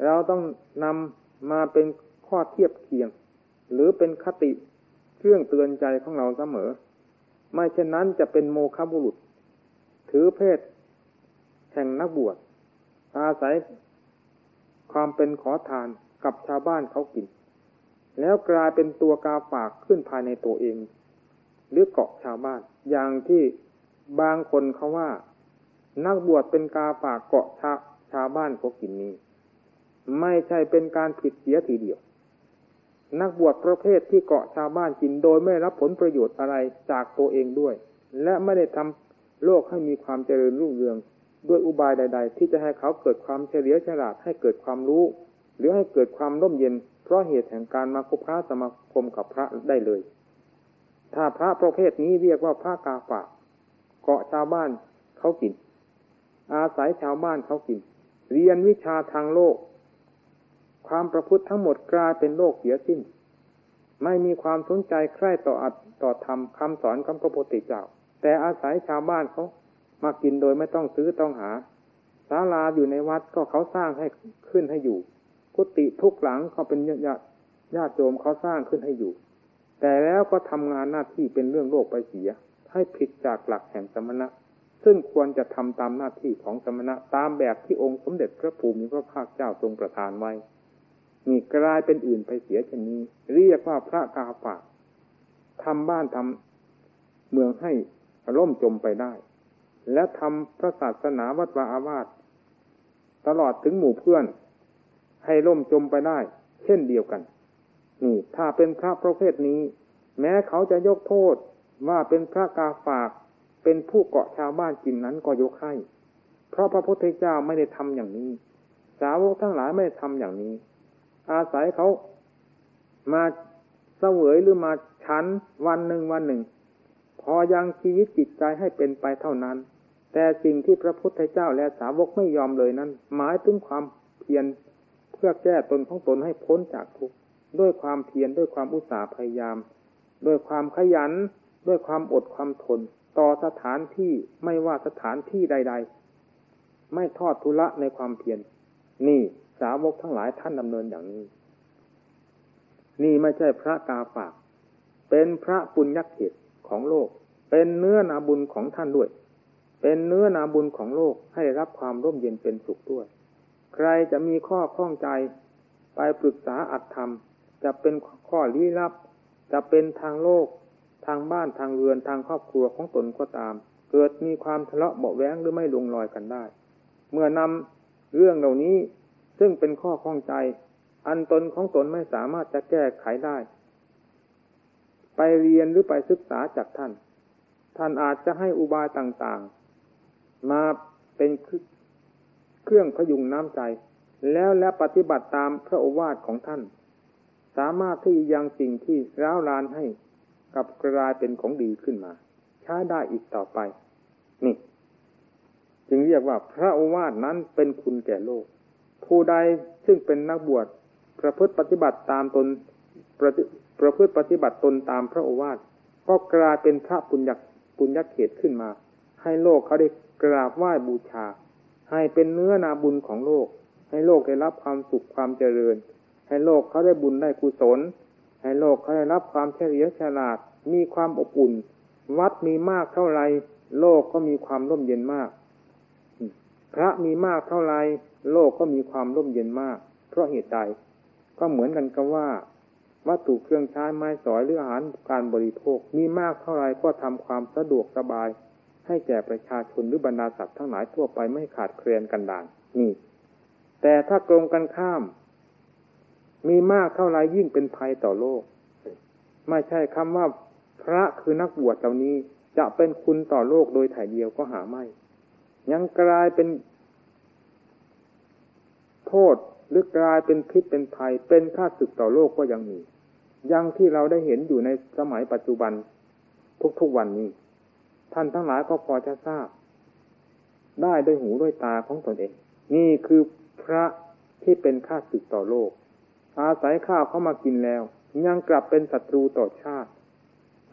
เราต้องนำมาเป็น ข้อเทียบเคียง หรือเป็นคติเครื่องเตือนใจของเราเสมอ ไม่เช่นนั้นจะเป็นโมฆะบุรุษ ถือเพศแห่งนักบวชอาศัยความเป็นขอทานกับชาวบ้านเขากิน แล้วกลายเป็นตัวกาฝากขึ้นภายในตัวเอง หรือเกาะชาวบ้าน อย่างที่บางคนเขาว่า นักบวชเป็นกาฝากเกาะชาชาวบ้านเขากินนี้ ไม่ใช่เป็นการผิดเสียทีเดียว นักบวชประเภทที่เกาะชาวบ้านกินโดยไม่รับผลประโยชน์อะไรจากตัวเองด้วย และไม่ได้ทำโลกให้มีความเจริญรุ่งเรือง ด้วยอุบายใด ๆ ที่จะให้เขาเกิดความเฉลียวฉลาดให้เกิดความรู้ หรือให้เกิดความร่มเย็น เพราะเหตุแห่งการมาคบพระสมาคมกับพระได้เลย ถ้าพระประเภทนี้เรียกว่าพระกาฝากเกาะชาวบ้านเขากิน อาศัยชาวบ้านเขากิน เรียนวิชาทางโลก ความประพฤติทั้งหมดกลายเป็นโลกเสียสิ้น ไม่มีความสนใจใคร่ต่ออัดต่อธรรมคำสอนของพระพุทธเจ้า แต่อาศัยชาวบ้านเขามากินโดยไม่ต้องซื้อต้องหาศาลาอยู่ในวัดก็เขาสร้างให้ขึ้นให้อยู่ กุฏิทุกหลังเขาเป็นญาติญาติโยมเขาสร้างขึ้นให้อยู่ แต่แล้วก็ทำงานหน้าที่เป็นเรื่องโลกไปเสีย ให้ผิดจากหลักแห่งสมณะ ซึ่งควรจะทำตามหน้าที่ของสมณะตามแบบที่องค์สมเด็จพระภูมิพระภาคเจ้าทรงประทานไว้ นี่กลายเป็นอื่นไปเสียชนี้ เรียกว่าพระกาฝากทำบ้านทำเมืองให้ร่มจมไปได้ และทำพระศาสนาวัดวาอาวาสตลอดถึงหมู่เพื่อน ให้ล่มจมไปได้ เช่นเดียวกัน นี่ ถ้าเป็นพระประเภทนี้ แม้เขาจะยกโทษว่าเป็นพระกาฝากเป็นผู้เกาะชาวบ้านกินนั้นก็ยกให้ เพราะพระพุทธเจ้าไม่ได้ทำอย่างนี้ สาวกทั้งหลายไม่ได้ทำอย่างนี้ อาศัยเขามาเสวยหรือมาชันวันหนึ่งวันหนึ่ง พอยังชีวิตจิตใจให้เป็นไปเท่านั้น แต่สิ่งที่พระพุทธเจ้าและสาวกไม่ยอมเลยนั้น หมายถึงความเพียรเพื่อแก้ตนของตนให้พ้นจากทุกข์ด้วยความเพียรด้วยความอุตสาห์พยายาม ด้วยความขยัน ด้วยความอดความทน ต่อสถานที่ไม่ว่าสถานที่ใด ๆ ไม่ทอดทุละในความเพียรนี่ สาวกทั้งหลายท่านดำเนินอย่างนี้ นี่ไม่ใช่พระกาฝาก เป็นพระปุญญเขตของโลก เป็นเนื้อนาบุญของท่านด้วย เป็นเนื้อนาบุญของโลกให้รับความร่มเย็นเป็นสุขด้วย ใครจะมีข้อข้องใจ ไปปรึกษาอัตธรรม จะเป็นข้อลี้ลับ จะเป็นทางโลก ทางบ้านทางเรือนทางครอบครัวของตนก็ตาม เกิดมีความทะเลาะเบาแวงหรือไม่ลงรอยกันได้ เมื่อนำเรื่องเหล่านี้ ซึ่งเป็นข้อข้องใจ อันตนของตนไม่สามารถจะแก้ไขได้ ไปเรียนหรือไปศึกษาจากท่าน ท่านอาจจะให้อุบายต่างๆ มาเป็นเครื่องพยุงน้ำใจ แล้วและปฏิบัติตามพระโอวาทของท่าน สามารถที่ยังสิ่งที่ร้าวรานให้กับกลายเป็นของดีขึ้นมา ใช้ได้อีกต่อไป นี่ จึงเรียกว่าพระโอวาทนั้นเป็นคุณแก่โลก ผู้ใดซึ่งเป็นนักบวชประพฤติปฏิบัติตามตนประประพฤติปฏิบัติตนตามพระโอวาทก็กลายเป็นพระปุญญปุญญเขตขึ้นมา ให้โลกเขาได้กราบไหว้บูชา ให้เป็นเนื้อนาบุญของโลก ให้โลกได้รับความสุขความเจริญ ให้โลกเขาได้บุญได้กุศล ให้โลกเขาได้รับความเฉลียวฉลาด มีความอบอุ่น วัดมีมากเท่าไร โลกก็มีความร่มเย็นมาก พระมีมากเท่าไร โลกก็มีความร่มเย็นมาก เพราะเหตุใดก็เหมือนกันกับว่า วัตถุเครื่องใช้ไม้สอยหรืออาหารการบริโภคมีมากเท่าไรก็ทำความสะดวกสบาย ให้แก่ประชาชนหรือบรรดาสัตว์ทั้งหลายทั่วไปไม่ขาดเครียนกันดานนี่ แต่ถ้ากรงกันข้าม มีมากเท่าไรยิ่งเป็นภัยต่อโลก ไม่ใช่คำว่าพระคือนักบวชเหล่านี้จะเป็นคุณต่อโลกโดยถ่ายเดียวก็หาไม่ ยังกลายเป็น โทษหรือกลายเป็นพิษเป็นภัย เป็นค่าศึกต่อโลกก็ยังมียังที่เราได้เห็นอยู่ในสมัยปัจจุบันทุกๆวันนี้ ท่านทั้งหลายก็พอจะทราบ ได้ด้วยหูด้วยตาของตนเอง นี่คือพระที่เป็นค่าศึกต่อโลก อาศัยข้าวเข้ามากินแล้ว ยังกลับเป็นศัตรูต่อชาติ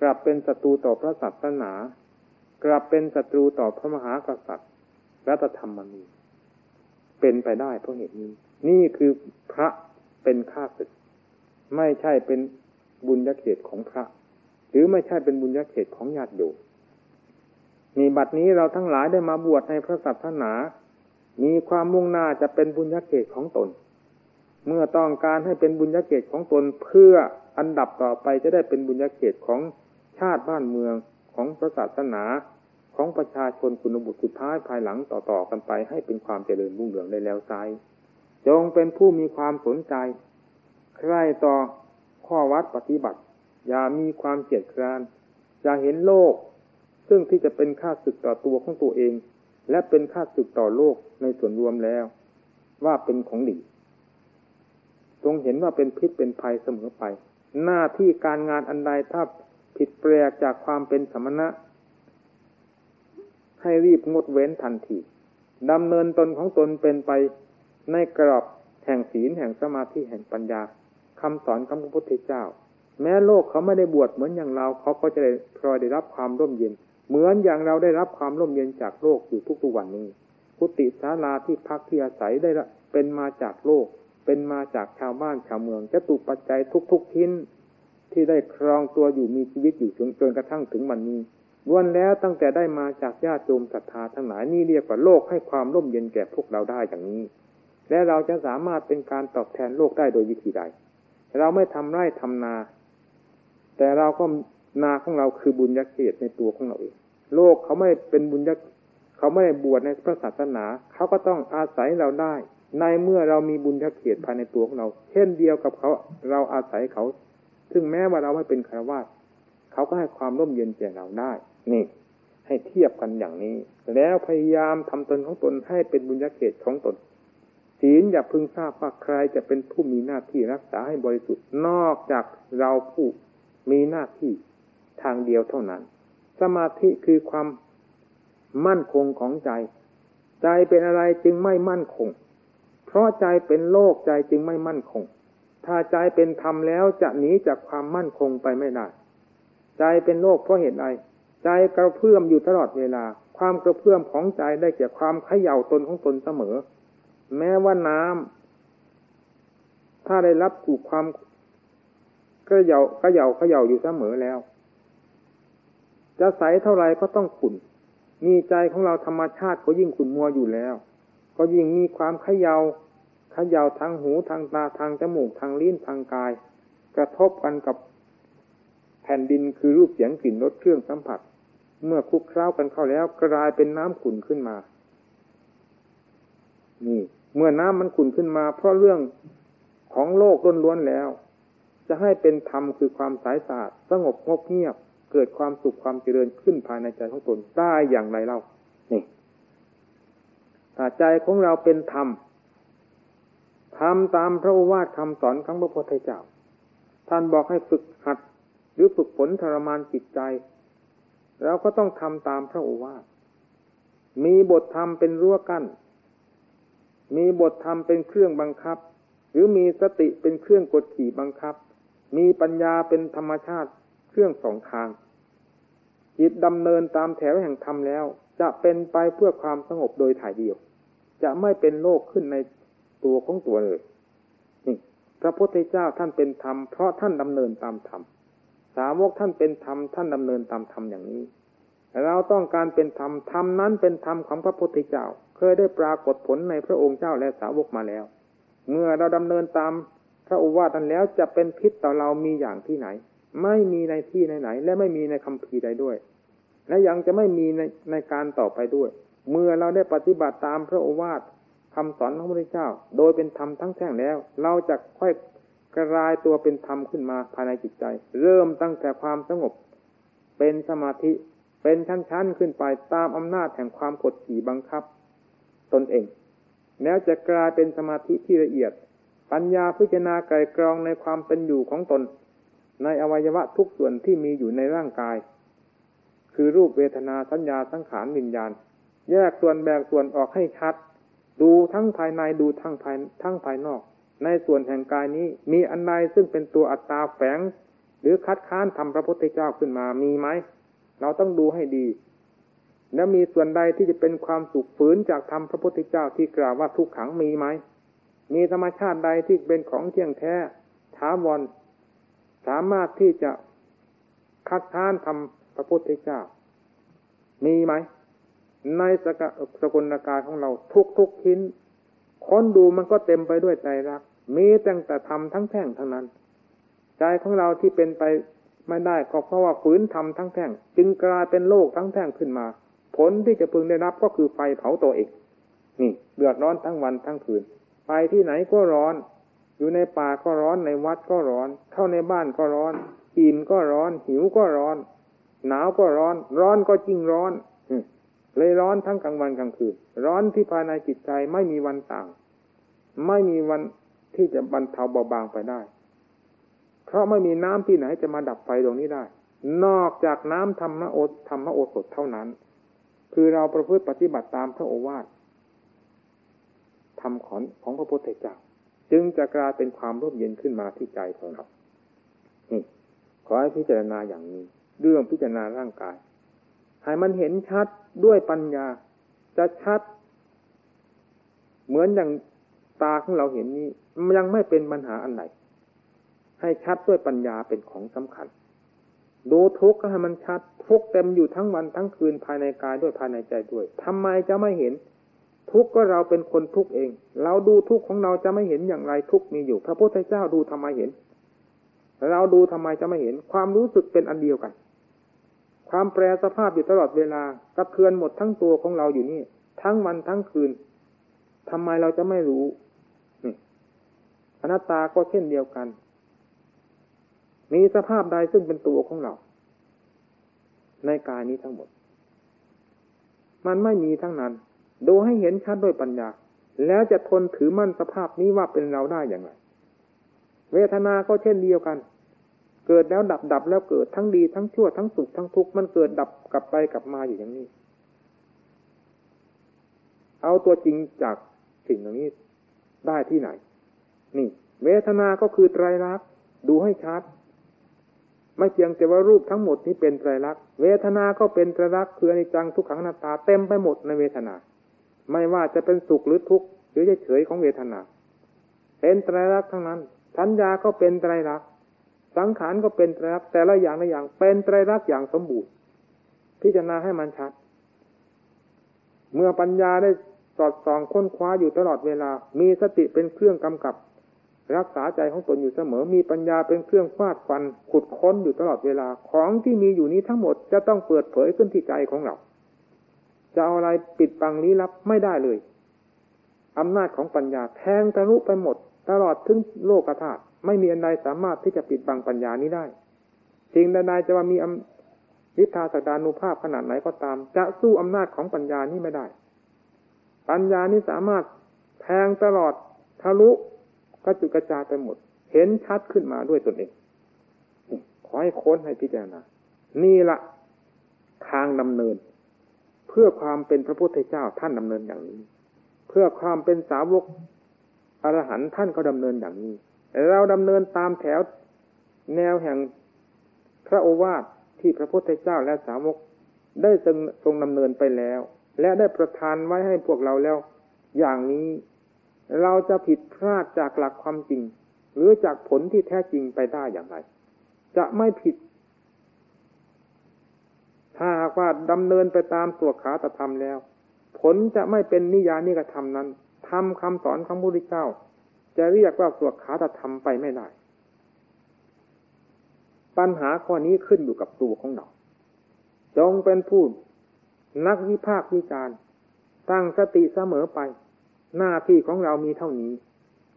กลับเป็นศัตรูต่อพระศาสนา กลับเป็นศัตรูต่อพระมหากษัตริย์รัตธรรมนี เป็นไปได้เพราะเหตุนี้ นี่คือพระเป็นข้าศึก ไม่ใช่เป็นบุญญาเขตของพระ หรือไม่ใช่เป็นบุญญาเขตของญาติโยมมีบัดนี้เราทั้งหลายได้มาบวชในพระศาสนา มีความมุ่งหน้าจะเป็นบุญญาเขตของตน เมื่อต้องการให้เป็นบุญญาเขตของตนเพื่ออันดับต่อไปจะได้เป็นบุญญาเขตของชาติบ้านเมืองของพระศาสนา ของประชาชนคุณบุตรสุดท้ายภายหลังต่อๆกันไป ให้เป็นความเจริญรุ่งเรืองได้แล้วไซจงเป็นผู้มีความสนใจ ใคร่ต่อข้อวัดปฏิบัติ อย่ามีความเกลียดคร้านอย่าเห็นโลก ซึ่งที่จะเป็นค่าศึกต่อตัวของตัวเอง และเป็นค่าศึกต่อโลกในส่วนรวมแล้ว ว่าเป็นของดีจงเห็นว่าเป็นพิษเป็นภัยเสมอไป หน้าที่การงานอันใดถ้าผิดแปลกจากความเป็นสมณะ ให้รีบงดเว้นทันทีดำเนินตนของตนเป็นไปในกรอบแห่งศีลแห่งสมาธิแห่งปัญญาคำสอนคำพระพุทธเจ้า แม้โลกเขาไม่ได้บวชเหมือนอย่างเราเขาก็จะได้พลอยได้รับความร่มเย็น เหมือนอย่างเราได้รับความร่มเย็นจากโลกอยู่ทุกๆวันนี้กุฏิศาลาที่พักที่อาศัยได้เป็นมาจากโลก เป็นมาจากชาวบ้านชาวเมืองจะตุปัจจัยทุกๆทิ้นที่ได้ครองตัวอยู่มีชีวิตอยู่จนกระทั่งถึงวันนี้ ล้วนแล้วตั้งแต่ได้มาจากญาติโยมศรัทธาทั้งหลายนี่เรียกว่าโลกให้ความร่มเย็นแก่พวกเราได้อย่างนี้ และเราจะสามารถเป็นการตอบแทนโลกได้โดยวิธีใด เราไม่ทำไร่ทำนา แต่เราก็นาของเราคือบุญญาเขตในตัวของเราเอง โลกเขาไม่เป็นบุญญาเขาไม่ได้บวชในพระศาสนา เขาก็ต้องอาศัยเราได้ ในเมื่อเรามีบุญญาเขตภายในตัวของเรา เช่นเดียวกับเขาเราอาศัยเขา ซึ่งแม้ว่าเราไม่เป็นคารวะเขาก็ให้ความร่มเย็นแก่เราได้ นี่ ให้เทียบกันอย่างนี้ แล้วพยายามทำตนของตนให้เป็นบุญญาเขตของตนศีลอย่าพึงทราบว่าใครจะเป็นผู้มีหน้าที่รักษาให้บริสุทธิ์นอกจากเราผู้มีหน้าที่ทางเดียวเท่านั้น สมาธิคือความมั่นคงของใจ ใจเป็นอะไรจึงไม่มั่นคง เพราะใจเป็นโลกใจจึงไม่มั่นคง ถ้าใจเป็นธรรมแล้วจะหนีจากความมั่นคงไปไม่ได้ ใจเป็นโลกเพราะเหตุใด ใจกระเพื่อมอยู่ตลอดเวลา ความกระเพื่อมของใจได้แก่ความเขย่าตนของตนเสมอ แม้ว่าน้ำถ้าได้รับถูกความกระเยาเขย่าเขย่าอยู่เสมอแล้ว จะใสเท่าไรก็ต้องขุ่นมีใจของเราธรรมชาติก็ยิ่งขุ่นมัวอยู่แล้ว ก็ยิ่งมีความเขยา่าเขย่าทางหูทางตาทางจมูกทางลิ้นทางกาย กระทบกันกับแผ่นดินคือรูปเสียงกลิ่นรสเครื่องสัมผัส เมื่อคุกคล้ากันเข้าแล้ว กลายเป็นน้ำขุ่นขึ้นมา นี่ เมื่อน้ำมันขุ่นขึ้นมา เพราะเรื่องของโลกล้วนๆแล้ว จะให้เป็นธรรมคือความสายสะอาดสงบงบเงียบ เกิดความสุขความเจริญขึ้นภายในใจของตนได้อย่างไรเล่า นี่ถ้าใจของเราเป็นธรรมทำตามพระวาทคำสอนของพระพุทธเจ้า ท่านบอกให้ฝึกหัด หรือฝึกฝนทรมานจิตใจ เราก็ต้องทำตามพระโอวาทมีบทธรรมเป็นรั้วกั้น มีบทธรรมเป็นเครื่องบังคับ หรือมีสติเป็นเครื่องกดขี่บังคับ มีปัญญาเป็นธรรมชาติเครื่องสองทาง จิตดำเนินตามแถวแห่งธรรมแล้ว จะเป็นไปเพื่อความสงบโดยถ่ายเดียว จะไม่เป็นโลกขึ้นในตัวของตัวเลยนี่พระพุทธเจ้าท่านเป็นธรรมเพราะท่านดำเนินตามธรรม สาวกท่านเป็นธรรมท่านดำเนินตามธรรมอย่างนี้ เราต้องการเป็นธรรมธรรมนั้นเป็นธรรมของพระพุทธเจ้า เคยได้ปรากฏผลในพระองค์เจ้าและสาวกมาแล้ว เมื่อเราดำเนินตามพระโอวาทนั้นแล้วจะเป็นพิษต่อเรามีอย่างที่ไหน ไม่มีในที่ไหนๆและไม่มีในคำพีใดด้วย และยังจะไม่มีในในการต่อไปด้วย เมื่อเราได้ปฏิบัติตามพระโอวาทคำสอนของพระพุทธเจ้า โดยเป็นธรรมทั้งแท่งแล้ว เราจะค่อย กระายตัวเป็นธรรมขึ้นมาภายในจิตใจ เริ่มตั้งแต่ความสงบ เป็นสมาธิเป็นชั้นๆขึ้นไปตามอำนาจแห่งความกดขี่บังคับ ตนเอง แล้วจะกลายเป็นสมาธิที่ละเอียด ปัญญาพิจารณาไกลกรองในความเป็นอยู่ของตน ในอวัยวะทุกส่วนที่มีอยู่ในร่างกาย คือรูปเวทนาสัญญาสังขารวิญญาณ แยกส่วนแบ่งส่วนออกให้ชัด ดูทั้งภายในดูทั้งภายทั้งภายนอก ในส่วนแห่งกายนี้ มีอันใดซึ่งเป็นตัวอัตตาแฝง หรือคัดค้านทำพระพุทธเจ้าขึ้นมามีไหม เราต้องดูให้ดี แล้วมีส่วนใดที่จะเป็นความสุขฝืนจากธรรมพระพุทธเจ้าที่กล่าวว่าทุกขังมีไหม มีธรรมชาติใดที่เป็นของเที่ยงแท้ถาวรสามารถที่จะคัดค้านทำพระพุทธเจ้า มีไหม ในสกสกุลกายของเราทุกทุกชิ้น ค้นดูมันก็เต็มไปด้วยใจรัก มีตั้งแต่ทำทั้งแท่งทั้งนั้น ใจของเราที่เป็นไปไม่ได้ก็เพราะว่าฝืนทำทั้งแท่ง จึงกลายเป็นโลกทั้งแท่งขึ้นมา ผลที่จะพึงได้รับก็คือไฟเผาตัวเองนี่เดือดร้อนทั้งวันทั้งคืน ไปที่ไหนก็ร้อน อยู่ในป่าก็ร้อนในวัดก็ร้อน เข้าในบ้านก็ร้อนอิ่มก็ร้อน หิวก็ร้อน หนาวก็ร้อน ร้อนก็จริงร้อนเลยร้อนทั้งกลางวันกลางคืน ร้อนที่ภายในจิตใจไม่มีวันต่าง ไม่มีวัน ที่จะบรรเทาเบาบางไปได้ เพราะไม่มีน้ำที่ไหนจะมาดับไฟตรงนี้ได้ นอกจากน้ำธรรมโอธรรมโอสถเท่านั้น คือเราประพฤติปฏิบัติตามพระโอวาทธรรมของของพระพุทธเจ้าจึงจะกลายเป็นความร่มเย็นขึ้นมาที่ใจของเรานี่ขอให้พิจารณาอย่างนี้ เรื่องพิจารณาร่างกาย ให้มันเห็นชัดด้วยปัญญา จะชัด เหมือนอย่าง ตาของเราเห็นนี้ยังไม่เป็นปัญหาอันไหนให้ชัดด้วยปัญญาเป็นของสำคัญ ดูทุกข์ก็ให้มันชัด ทุกข์เต็มอยู่ทั้งวันทั้งคืนภายในกายด้วยภายในใจด้วยทำไมจะไม่เห็น ทุกข์ก็เราเป็นคนทุกข์เอง เราดูทุกข์ของเราจะไม่เห็นอย่างไรทุกข์มีอยู่ พระพุทธเจ้าดูทำไมเห็น เราดูทำไมจะไม่เห็น ความรู้สึกเป็นอันเดียวกัน ความแปรสภาพอยู่ตลอดเวลากระเทือนหมดทั้งตัวของเราอยู่นี่ ทั้งวันทั้งคืนทำไมเราจะไม่รู้ อนัตตาก็เช่นเดียวกัน มีสภาพใดซึ่งเป็นตัวของเรา ในกายนี้ทั้งหมด มันไม่มีทั้งนั้น ดูให้เห็นชัดด้วยปัญญา แล้วจะทนถือมั่นสภาพนี้ว่าเป็นเราได้อย่างไร เวทนาก็เช่นเดียวกัน เกิดแล้วดับดับแล้วเกิดทั้งดีทั้งชั่วทั้งสุขทั้งทุกข์มันเกิดดับกลับไปกลับมาอยู่อย่างนี้ เอาตัวจริงจากสิ่งเหล่านี้ได้ที่ไหน นี่ เวทนาก็คือไตรลักษณ์ดูให้ชัด ไม่เพียงแต่ว่ารูปทั้งหมดนี้เป็นไตรลักษณ์เวทนาก็เป็นไตรลักษณ์คืออนิจจังทุกขังนาตาเต็มไปหมดในเวทนา ไม่ว่าจะเป็นสุขหรือทุกข์หรือเฉยๆของเวทนา เป็นไตรลักษณ์ทั้งนั้น สัญญาก็เป็นไตรลักษณ์สังขารก็เป็นไตรลักษณ์แต่ละอย่างละอย่างเป็นไตรลักษณ์อย่างสมบูรณ์ พิจารณาให้มันชัด เมื่อปัญญาได้สอดส่องค้นคว้าอยู่ตลอดเวลา มีสติเป็นเครื่องกำกับ รักษาใจของตนอยู่เสมอ มีปัญญาเป็นเครื่องฟาดฟัน ขุดค้นอยู่ตลอดเวลา ของที่มีอยู่นี้ทั้งหมดจะต้องเปิดเผยขึ้นที่ใจของเรา จะเอาอะไรปิดบังลี้ลับไม่ได้เลยอำนาจของปัญญาแทงทะลุไปหมด ตลอดถึงโลกธาตุไม่มีอันใดสามารถที่จะปิดบังปัญญานี้ได้สิ่งใดๆจะว่ามีนิทาสดานุภาพขนาดไหนก็ตาม จะสู้อำนาจของปัญญานี้ไม่ได้ ปัญญานี้สามารถแทงตลอดทะลุ กระจุกระจายไปหมด เห็นชัดขึ้นมาด้วยตนเองขอให้ค้นให้พิจารณา นี่ละทางดำเนิน เพื่อความเป็นพระพุทธเจ้าท่านดำเนินอย่างนี้ เพื่อความเป็นสาวกอรหันต์ท่านก็ดำเนินอย่างนี้ เราดำเนินตามแถวแนวแห่งพระโอวาทที่พระพุทธเจ้าและสาวกได้ทรงดำเนินไปแล้ว และได้ประทานไว้ให้พวกเราแล้ว อย่างนี้ เราจะผิดพลาดจากหลักความจริง หรือจากผลที่แท้จริงไปได้อย่างไร จะไม่ผิด ถ้าหากว่าดำเนินไปตามตัวขาตธรรมแล้ว ผลจะไม่เป็นนิยานิกระทำนั้นทำคำสอนของพระพุทธเจ้า จะเรียกว่าสวดขาตธรรมไปไม่ได้ ปัญหาข้อนี้ขึ้นอยู่กับตัวของเราจงเป็นผู้นักวิพากษ์วิจารณ์ตั้งสติเสมอไป หน้าที่ของเรามีเท่านี้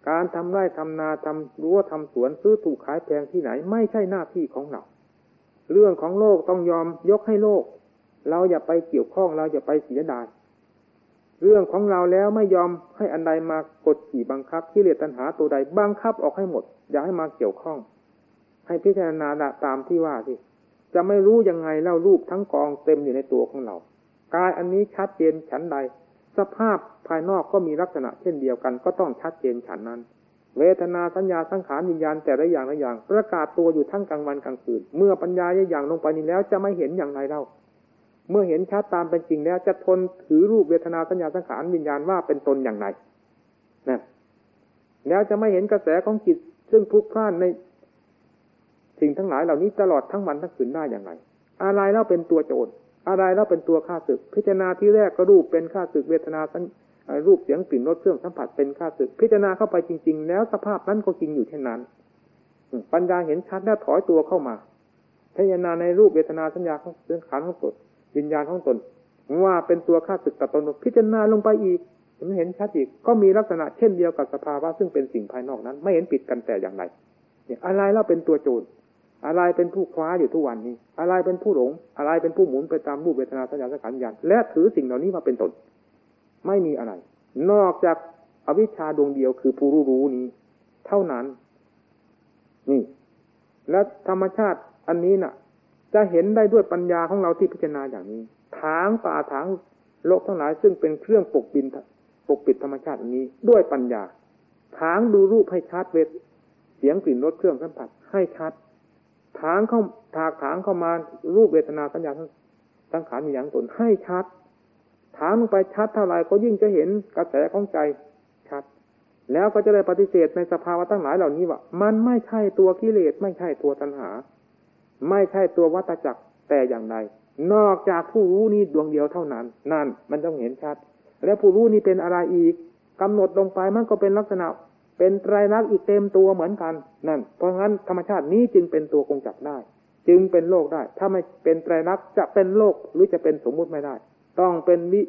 การทำไร่ทำนาทำรั้วทำสวนซื้อถูกขายแพงที่ไหน ไม่ใช่หน้าที่ของเรา เรื่องของโลกต้องยอมยกให้โลก เราอย่าไปเกี่ยวข้องเราอย่าไปเสียดายเรื่องของเราแล้วไม่ยอมให้อันใดมากดขี่บังคับกิเลสตัณหาตัวใดบังคับออกให้หมด อย่าให้มาเกี่ยวข้อง ให้พิจารณาตามที่ว่าสิจะไม่รู้ยังไงเล่ารูปทั้งกองเต็มอยู่ในตัวของเรา กายอันนี้ชัดเจนฉันใด สภาพภายนอกก็มีลักษณะเช่นเดียวกัน ก็ต้องชัดเจนฉันนั้น เวทนาสัญญาสังขารวิญญาณแต่ละอย่างละอย่าง ประกาศตัวอยู่ทั้งกลางวันกลางคืนเมื่อปัญญาอย่างลงไปนี้แล้วจะไม่เห็นอย่างไรเล่าเมื่อเห็นชัดตามเป็นจริงแล้ว จะทนถือรูปเวทนาสัญญาสังขารวิญญาณว่าเป็นตนอย่างไรนะแล้วจะไม่เห็นกระแสของจิต ซึ่งพลุกพล่านในสิ่งทั้งหลายเหล่านี้ตลอดทั้งวันทั้งคืนได้อย่างไร อะไรเล่าเป็นตัวโจร อะไรเล่าเป็นตัวข้าศึก พิจารณาที่แรกก็รูปเป็นข้าศึกเวทนาสัญรูปเสียงกลิ่นรสเครื่องสัมผัสเป็นข้าศึก พิจารณาเข้าไปจริง ๆ แล้วสภาพนั้นก็จริงอยู่เช่นนั้นปัญญาเห็นชัดแล้วถอยตัวเข้ามา พิจารณาในรูปเวทนาสัญญาของเรื่องขันของตนวิญญาณของตน ว่าเป็นตัวข้าศึกตัดตนพิจารณาลงไปอีกมันเห็นชัดอีกก็มีลักษณะเช่นเดียวกับสภาวะซึ่งเป็นสิ่งภายนอกนั้น ไม่เห็นปิดกันแต่อย่างไรเนี่ยอะไรแล้วเป็นตัวโจร อะไรเป็นผู้คว้าอยู่ทุกวันนี้ อะไรเป็นผู้หลง อะไรเป็นผู้หมุนไปตามรูปเวทนาสัญญาสังขารญาณและถือสิ่งเหล่านี้มาเป็นตน ไม่มีอะไร นอกจากอวิชชาดวงเดียวคือผู้รู้รู้นี้ เท่านั้น นี่ และธรรมชาติอันนี้น่ะ จะเห็นได้ด้วยปัญญาของเราที่พิจารณาอย่างนี้ ทางป่าทางโลกทั้งหลาย ซึ่งเป็นเครื่องปกปิดปกปิดธรรมชาติอันนี้ ด้วยปัญญาทางดูรูปให้ชัดเวทเสียงกลิ่นรสเครื่องสัมผัสให้ชัด ทางเข้าถากถางเข้ามารูปเวทนาสัญญาทั้งขานมีอย่างตนให้ชัด ถางลงไปชัดเท่าไรก็ยิ่งจะเห็นกระแสของใจชัด แล้วก็จะได้ปฏิเสธในสภาวะทั้งหลายเหล่านี้ว่า มันไม่ใช่ตัวกิเลสไม่ใช่ตัวตัณหา ไม่ใช่ตัววัตจักรแต่อย่างใดนอกจากผู้รู้นี้ดวงเดียวเท่านั้น นั่นมันต้องเห็นชัด แล้วผู้รู้นี้เป็นอะไรอีกกำหนดลงไปมันก็เป็นลักษณะ เป็นไตรลักษณ์อีกเต็มตัวเหมือนกันนั่น เพราะงั้นธรรมชาตินี้จึงเป็นตัวคงจับได้ จึงเป็นโลกได้ ถ้าไม่เป็นไตรลักษณ์จะเป็นโลกหรือจะเป็นสมมุติไม่ได้ ต้องเป็นวิ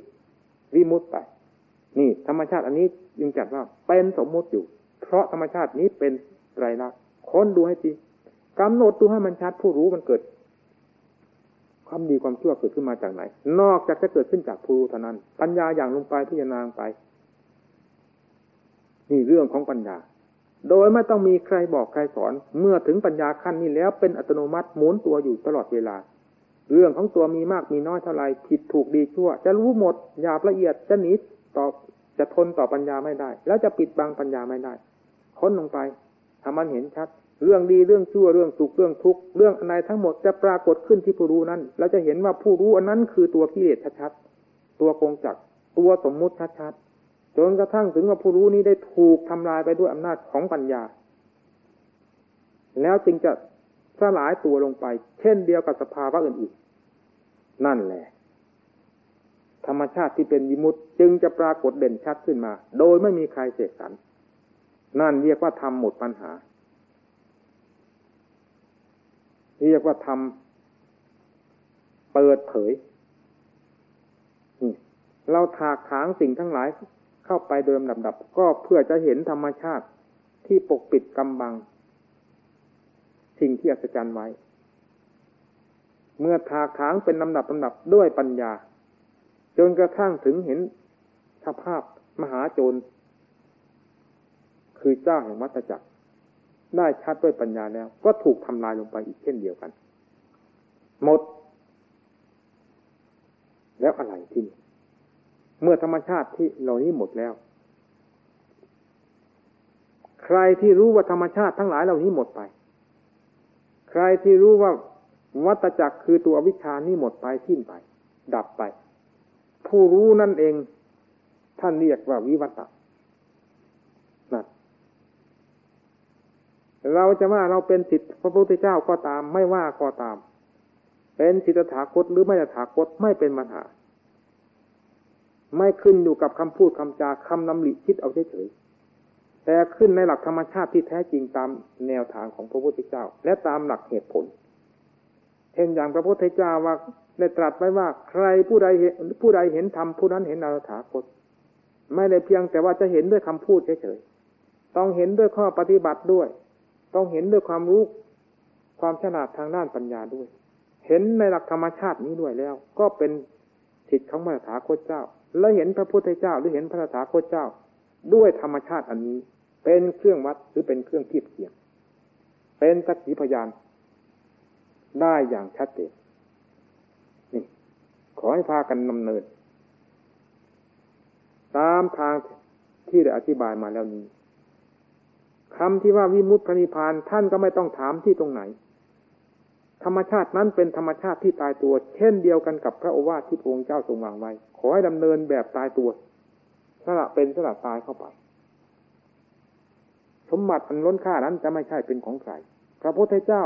วิมุตไป นี่ ธรรมชาติอันนี้จึงจัดว่าเป็นสมมุติอยู่ เพราะธรรมชาตินี้เป็นไตรลักษณ์ค้นดูให้ดีกำหนดดูให้มันชัดผู้รู้มันเกิด ความดีความชั่วเกิดขึ้นมาจากไหน นอกจากจะเกิดขึ้นจากผู้รู้เท่านั้น ปัญญาอย่างลงไปพิจารณาไป นี่เรื่องของปัญญา โดยไม่ต้องมีใครบอกใครสอน เมื่อถึงปัญญาขั้นนี้แล้วเป็นอัตโนมัติหมุนตัวอยู่ตลอดเวลา เรื่องของตัวมีมากมีน้อยเท่าไรผิดถูกดีชั่ว จะรู้หมดหยาบละเอียดจะหนีต่อจะทนต่อปัญญาไม่ได้ แล้วจะปิดบังปัญญาไม่ได้ ค้นลงไปทำมันเห็นชัด เรื่องดีเรื่องชั่วเรื่องสุขเรื่องทุกข์เรื่องอะไรทั้งหมดจะปรากฏขึ้นที่ผู้รู้นั้น เราจะเห็นว่าผู้รู้อันนั้นคือตัวกิเลสชัดๆตัวกงจักตัวสมมุติชัดๆ จนกระทั่งถึงว่าผู้รู้นี้ได้ถูกทำลายไปด้วยอำนาจของปัญญา แล้วจึงจะสลายตัวลงไป เช่นเดียวกับสภาวะอื่นๆ นั่นแหละ ธรรมชาติที่เป็นยิมุตจึงจะปรากฏเด่นชัดขึ้นมา โดยไม่มีใครเสกสรรนั่นเรียกว่าทำหมดปัญหา เรียกว่าทำเปิดเผยเราถากถางสิ่งทั้งหลาย เข้าไปเดิมดับดับ ก็เพื่อจะเห็นธรรมชาติที่ปกปิดกำบัง สิ่งที่อัศจรรย์ไว้ เมื่อถากถางเป็นลำดับลำดับด้วยปัญญา จนกระทั่งถึงเห็นสภาพมหาโจร คือเจ้าแห่งวัฏจักร ได้ชัดด้วยปัญญาแล้ว ก็ถูกทำลายลงไปอีกเช่นเดียวกัน หมด แล้วอะไรที่นี่ เมื่อธรรมชาติที่เหล่านี้หมดแล้ว ใครที่รู้ว่าธรรมชาติทั้งหลายเหล่านี้หมดไป ใครที่รู้ว่าวัตจักรคือตัววิชานี้หมดไปสิ้นไป ดับไป ผู้รู้นั่นเอง ท่านเรียกว่าวิวัตเราจะว่าเราเป็นสิทธิพระพุทธเจ้าก็ตาม ไม่ว่าก็ตาม เป็นสิทธถาคตหรือไม่ถาคตไม่เป็นปัญหา ไม่ขึ้นอยู่กับคำพูดคำจาคำนำหลีคิดเอาเฉยแต่ขึ้นในหลักธรรมชาติที่แท้จริงตามแนวทางของพระพุทธเจ้า และตามหลักเหตุผลเช่นอย่างพระพุทธเจ้าว่าได้ตรัสไว้ว่าใครผู้ใดเห็นผู้ใดเห็นธรรมผู้นั้นเห็นอรถาคตไม่ได้เพียงแต่ว่าจะเห็นด้วยคำพูดเฉยๆต้องเห็นด้วยข้อปฏิบัติด้วย ต้องเห็นด้วยความรู้ความฉลาดทางด้านปัญญาด้วย เห็นในหลักธรรมชาตินี้ด้วยแล้ว ก็เป็นสิทธิ์ของพระถาคตเจ้า และเห็นพระพุทธเจ้าหรือเห็นพระถาคตเจ้า ด้วยธรรมชาติอันนี้ เป็นเครื่องวัดหรือเป็นเครื่องเทียบเทียงเป็นสักขีพยานได้อย่างชัดเจนนี่ขอให้พากันนำเนิน ตามทางที่ได้อธิบายมาแล้วนี้คำที่ว่าวิมุตติพระนิพานท่านก็ไม่ต้องถามที่ตรงไหน ธรรมชาตินั้นเป็นธรรมชาติที่ตายตัว เช่นเดียวกันกับพระโอวาทที่พระองค์เจ้าทรงวางไว้ อให้ดำเนินแบบตายตัวสละเป็นสละตายเข้าไป สมบัติอันล้นค่านั้นจะไม่ใช่เป็นของใคร พระพุทธเจ้า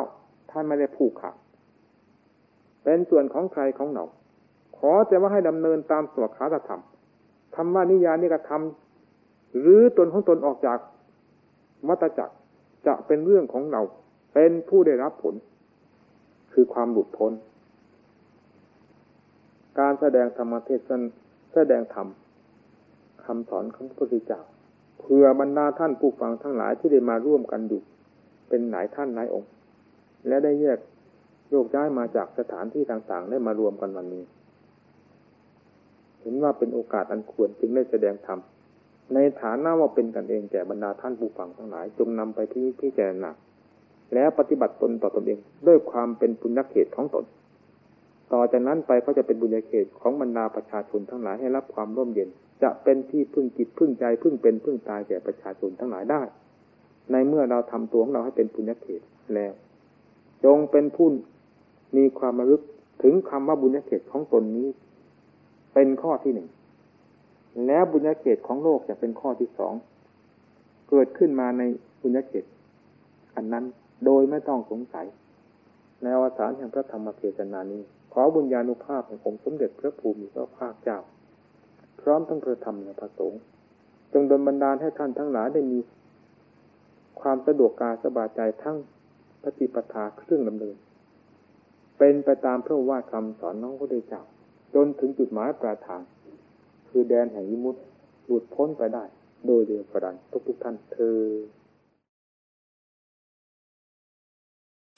ท่านไม่ได้ผูกขาดเป็นส่วนของใครของเราขอแต่ว่าให้ดำเนินตามสวขาธรรมคำว่านิยานิกธรรมหรือตนของตนออกจากวัตจักรจะเป็นเรื่องของเรา เป็นผู้ได้รับผล คือความหลุดพ้น การแสดงธรรมเทศน์แสดงธรรมคำสอนของพระพุทธเจ้าเพื่อบรรดาท่านผู้ฟังทั้งหลายที่ได้มาร่วมกันอยู่ เป็นหลายท่านหลายองค์ และได้แยกโยกย้ายมาจากสถานที่ต่างๆ ได้มารวมกันวันนี้ เห็นว่าเป็นโอกาสอันควรจึงได้แสดงธรรมในฐานะว่าเป็นกันเองแก่บรรดาท่านผู้ฟังทั้งหลาย จงนำไปพิพิจารณาแล้วปฏิบัติตนต่อตนเอง ด้วยความเป็นบุญเขตของตน ต่อจากนั้นไปก็จะเป็นบุญญาเขตของบรรดาประชาชนทั้งหลายให้รับความร่มเย็น จะเป็นที่พึ่งจิตพึ่งใจพึ่งเป็นพึ่งตายแก่ประชาชนทั้งหลายได้ ในเมื่อเราทำตัวของเราให้เป็นบุญญาเขตแล้ว จงเป็นผู้มีความระลึกถึงคำว่าบุญญาเขตของตนนี้ เป็นข้อที่หนึ่งแล้วบุญญาเขตของโลกจะเป็นข้อที่สองเกิดขึ้นมาในบุญญาเขตอันนั้นโดยไม่ต้องสงสัยในอวสานแห่งพระธรรมเทศนานี้ บุญญาณุภาพแห่งองค์สมเด็จพระภูมิพระภาคเจ้า พร้อมทั้งพระธรรมและพระสงฆ์จงดลบันดาลให้ท่านทั้งหลายได้มีความสะดวกกายสบายใจทั้งปฏิปทาเครื่องดำเนิน เป็นไปตามพระว่าคำสอนน้องพระเดชจ้าจนถึงจุดหมายปลายทาง คือแดนแห่งยิมุตหลุดพ้นไปได้ โดยเดียวกันทุกทุกท่านเธอ